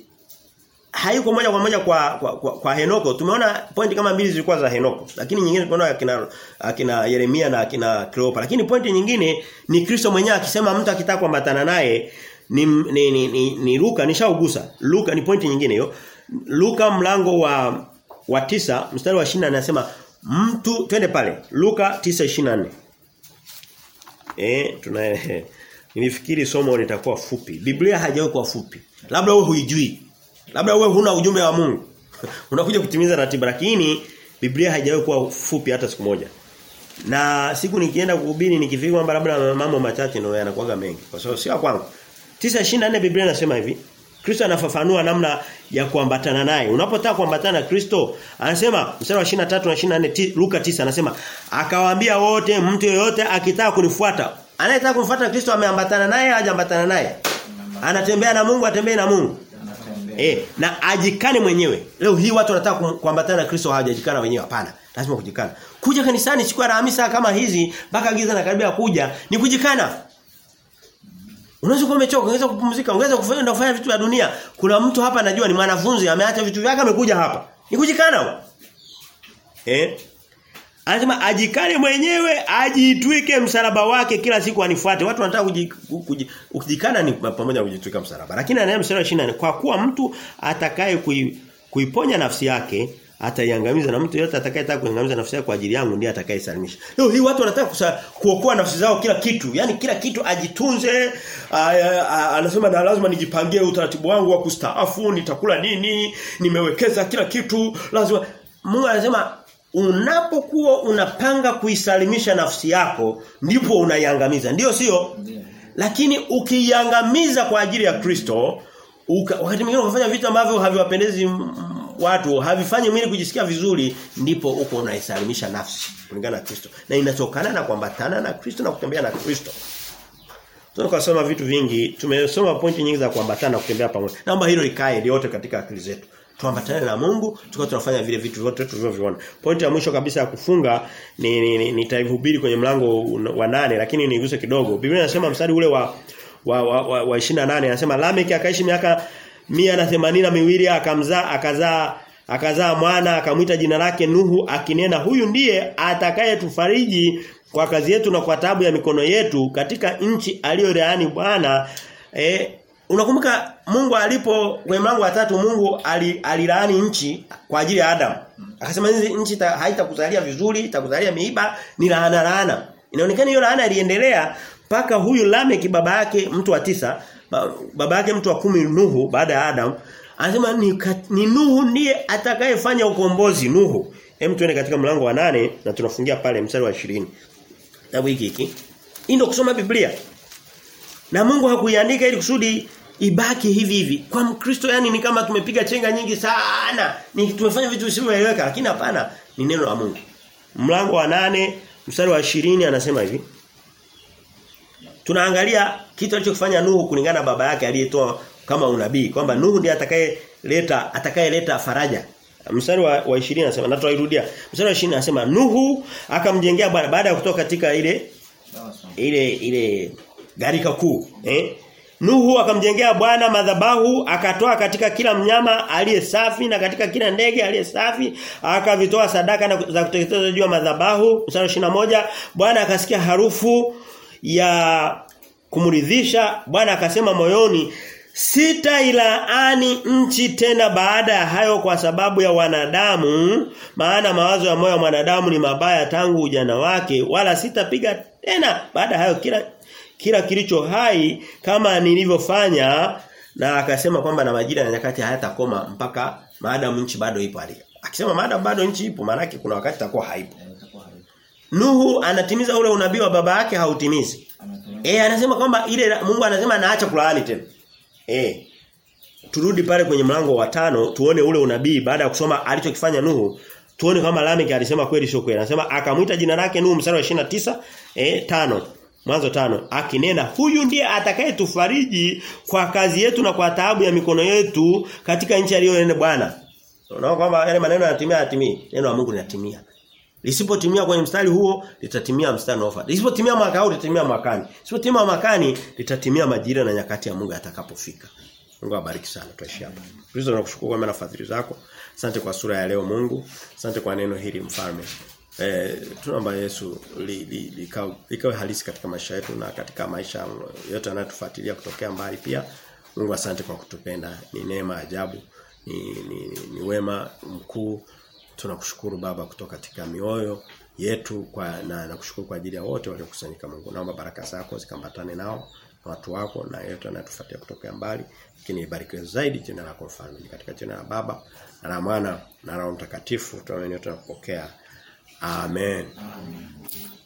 haiko moja kwa moja kwa kwa, kwa, kwa Henoko. Tumeona pointi kama mbili zilikuwa za Henoko. Lakini nyingine tunaona akina akina Yeremia na akina Kleopa. Lakini pointi nyingine ni Kristo mwenyewe akisema mtu akitaka kuambatana naye ni ni, ni, ni, ni Luka nishaugusa. Luka ni pointi nyingine hiyo. Luka mlango wa wa tisa mstari wa 20 anasema mtu twende pale Luka 9:24 Eh tuna nilifikiri somo litakuwa fupi. Biblia haijawahi kuwa fupi. Labda wewe huijui. Labda wewe huna ujumbe wa Mungu. Unakuja kutimiza ratiba lakini Biblia haijawahi kuwa fupi hata siku moja. Na siku nikienda kuhubiri nikifika kwamba labda mambo machache ndio yanakuwaga mengi. Kwa sababu sio kwangu. 9:24 Biblia inasema hivi. Kristo anafafanua namna ya kuambatana naye. Unapotaka kuambatana na Kristo, anasema mstari wa 23 na 24 Luka 9 anasema akawaambia wote mtu yeyote akitaka kunifuata, anayetaka kumfuata Kristo ameambatana naye hajaambatana naye. Anatembea na Mungu, atembee na Mungu. Eh, na ajikane mwenyewe. Leo hii watu wanataka kuambatana na Kristo hawajajikana wenyewe hapana. Lazima kujikana. Kuja kanisani siku ya Alhamisi kama hizi mpaka giza na karibia kuja ni kujikana. Unaweza kuwa umechoka, unaweza kupumzika, unaweza kufanya ndio kufanya vitu vya dunia. Kuna mtu hapa najua ni mwanafunzi ameacha vitu vyake amekuja hapa. Ni kujikana. Eh? Anasema ajikane mwenyewe, ajitwike msalaba wake kila siku anifuate. Watu wanataka kujikana ni pamoja na kujitwika msalaba. Lakini anaye mstari shina 24 kwa kuwa mtu atakaye kui, kuiponya nafsi yake ataiangamiza na mtu yote atakayetaka kuangamiza nafsi yake kwa ajili yangu ndiye atakayesalimisha. Leo hii watu wanataka kuokoa nafsi zao kila kitu. Yaani kila kitu ajitunze. Anasema na lazima nijipangie utaratibu wangu wa kustaafu, nitakula nini, nimewekeza kila kitu, lazima Mungu anasema unapokuwa unapanga kuisalimisha nafsi yako ndipo unaiangamiza. ndio sio? Lakini ukiiangamiza kwa ajili ya Kristo, wakati mwingine unafanya vitu ambavyo haviwapendezi watu havifanyi mwili kujisikia vizuri ndipo uko unaisalimisha nafsi kulingana na Kristo. Na inatokana na kuambatana na Kristo na kutembea na Kristo. Tunakosoma vitu vingi. Tumesoma pointi nyingi za kuambatana na kutembea pamoja. Naomba hilo likae liote katika akili zetu tuambatane na Mungu tukao tunafanya vile vitu vyote tulivyoviona pointi ya mwisho kabisa ya kufunga ni, ni, ni kwenye mlango wa nane lakini niguse kidogo. Biblia inasema mstari ule wa wa, wa, wa, wa 28 anasema Lameki akaishi miaka mia na themanini miwili akamzaa akazaa akazaa mwana akamwita jina lake Nuhu akinena huyu ndiye atakayetufariji kwa kazi yetu na kwa taabu ya mikono yetu katika nchi aliyoreani Bwana eh unakumbuka Mungu alipo kwenye mlango wa tatu Mungu alilaani nchi kwa ajili ya Adam akasema nchi haitakuzalia vizuri itakuzalia miiba ni laana laana. Inaonekana hiyo laana iliendelea mpaka huyu Lameki baba yake mtu wa tisa baba yake mtu wa kumi Nuhu baada ya Adam anasema ni, ni Nuhu ndiye atakayefanya ukombozi Nuhu. Hem tuende katika mlango wa nane na tunafungia pale mstari wa 20 kitabu hiki hiki. Hii ndio kusoma Biblia. Na Mungu hakuiandika ili kusudi ibaki hivi hivi kwa Mkristo yani ni kama tumepiga chenga nyingi sana ni tumefanya vitu visivyoeleweka lakini hapana ni neno la Mungu mlango wa nane mstari wa 20 anasema hivi tunaangalia kitu alichofanya Nuhu kulingana na baba yake aliyetoa kama unabii kwamba Nuhu ndiye atakayeleta atakayeleta faraja. Mstari wa, wa 20 anasema na tutairudia. Mstari wa 20 anasema Nuhu akamjengea Bwana baada ya kutoka katika ile ile ile garika kuu, eh? Nuhu akamjengea Bwana madhabahu akatoa katika kila mnyama aliye safi na katika kila ndege aliye safi akavitoa sadaka na za kuteketeza juu ya madhabahu. Mstari moja Bwana akasikia harufu ya kumridhisha Bwana akasema moyoni sitailaani nchi tena baada ya hayo kwa sababu ya wanadamu maana mawazo ya moyo wa mwanadamu ni mabaya tangu ujana wake wala sitapiga tena baada ya hayo kila kila kilicho hai kama nilivyofanya na akasema kwamba na majira na nyakati hayatakoma mpaka maadamu nchi bado ipo hali. Akisema maadamu bado nchi ipo maana kuna wakati itakuwa haipo. Nuhu anatimiza ule unabii wa baba yake hautimizi. Eh anasema kwamba ile Mungu anasema anaacha kulaani tena. Eh. Turudi pale kwenye mlango wa tano tuone ule unabii baada ya kusoma alichokifanya Nuhu. Tuone kama Lameki alisema kweli sio kweli. Anasema akamwita jina lake Nuhu mstari wa 29 eh tano Mwanzo tano akinena huyu ndiye atakayetufariji kwa kazi yetu na kwa taabu ya mikono yetu katika nchi aliyoenda Bwana. Unaona kwamba yale maneno yanatimia yatimii. Neno la Mungu linatimia. Lisipotimia kwenye mstari huo litatimia mstari unaofuata. Lisipotimia mwaka huu litatimia mwakani. Lisipotimia mwakani litatimia majira na nyakati ya Mungu atakapofika. Mungu awabariki sana tuishi hapa. Kristo tunakushukuru kwa maana fadhili zako. Asante kwa sura ya leo Mungu. Asante kwa neno hili mfalme. Eh tunaomba Yesu li, li, li, likawe halisi katika maisha yetu na katika maisha yote yanayotufuatilia kutokea mbali pia. Mungu asante kwa kutupenda. Ni neema ajabu. Ni, ni, ni, wema mkuu. Tunakushukuru baba kutoka katika mioyo yetu kwa na nakushukuru kwa ajili ya wote waliokusanyika Mungu. Naomba baraka zako zikambatane nao na watu wako na yote anatufuatia kutokea mbali. Lakini ibarikiwe zaidi jina lako mfalme. Katika jina la Baba na la Mwana na Roho Mtakatifu tunaona tunapokea. Amen. Amen.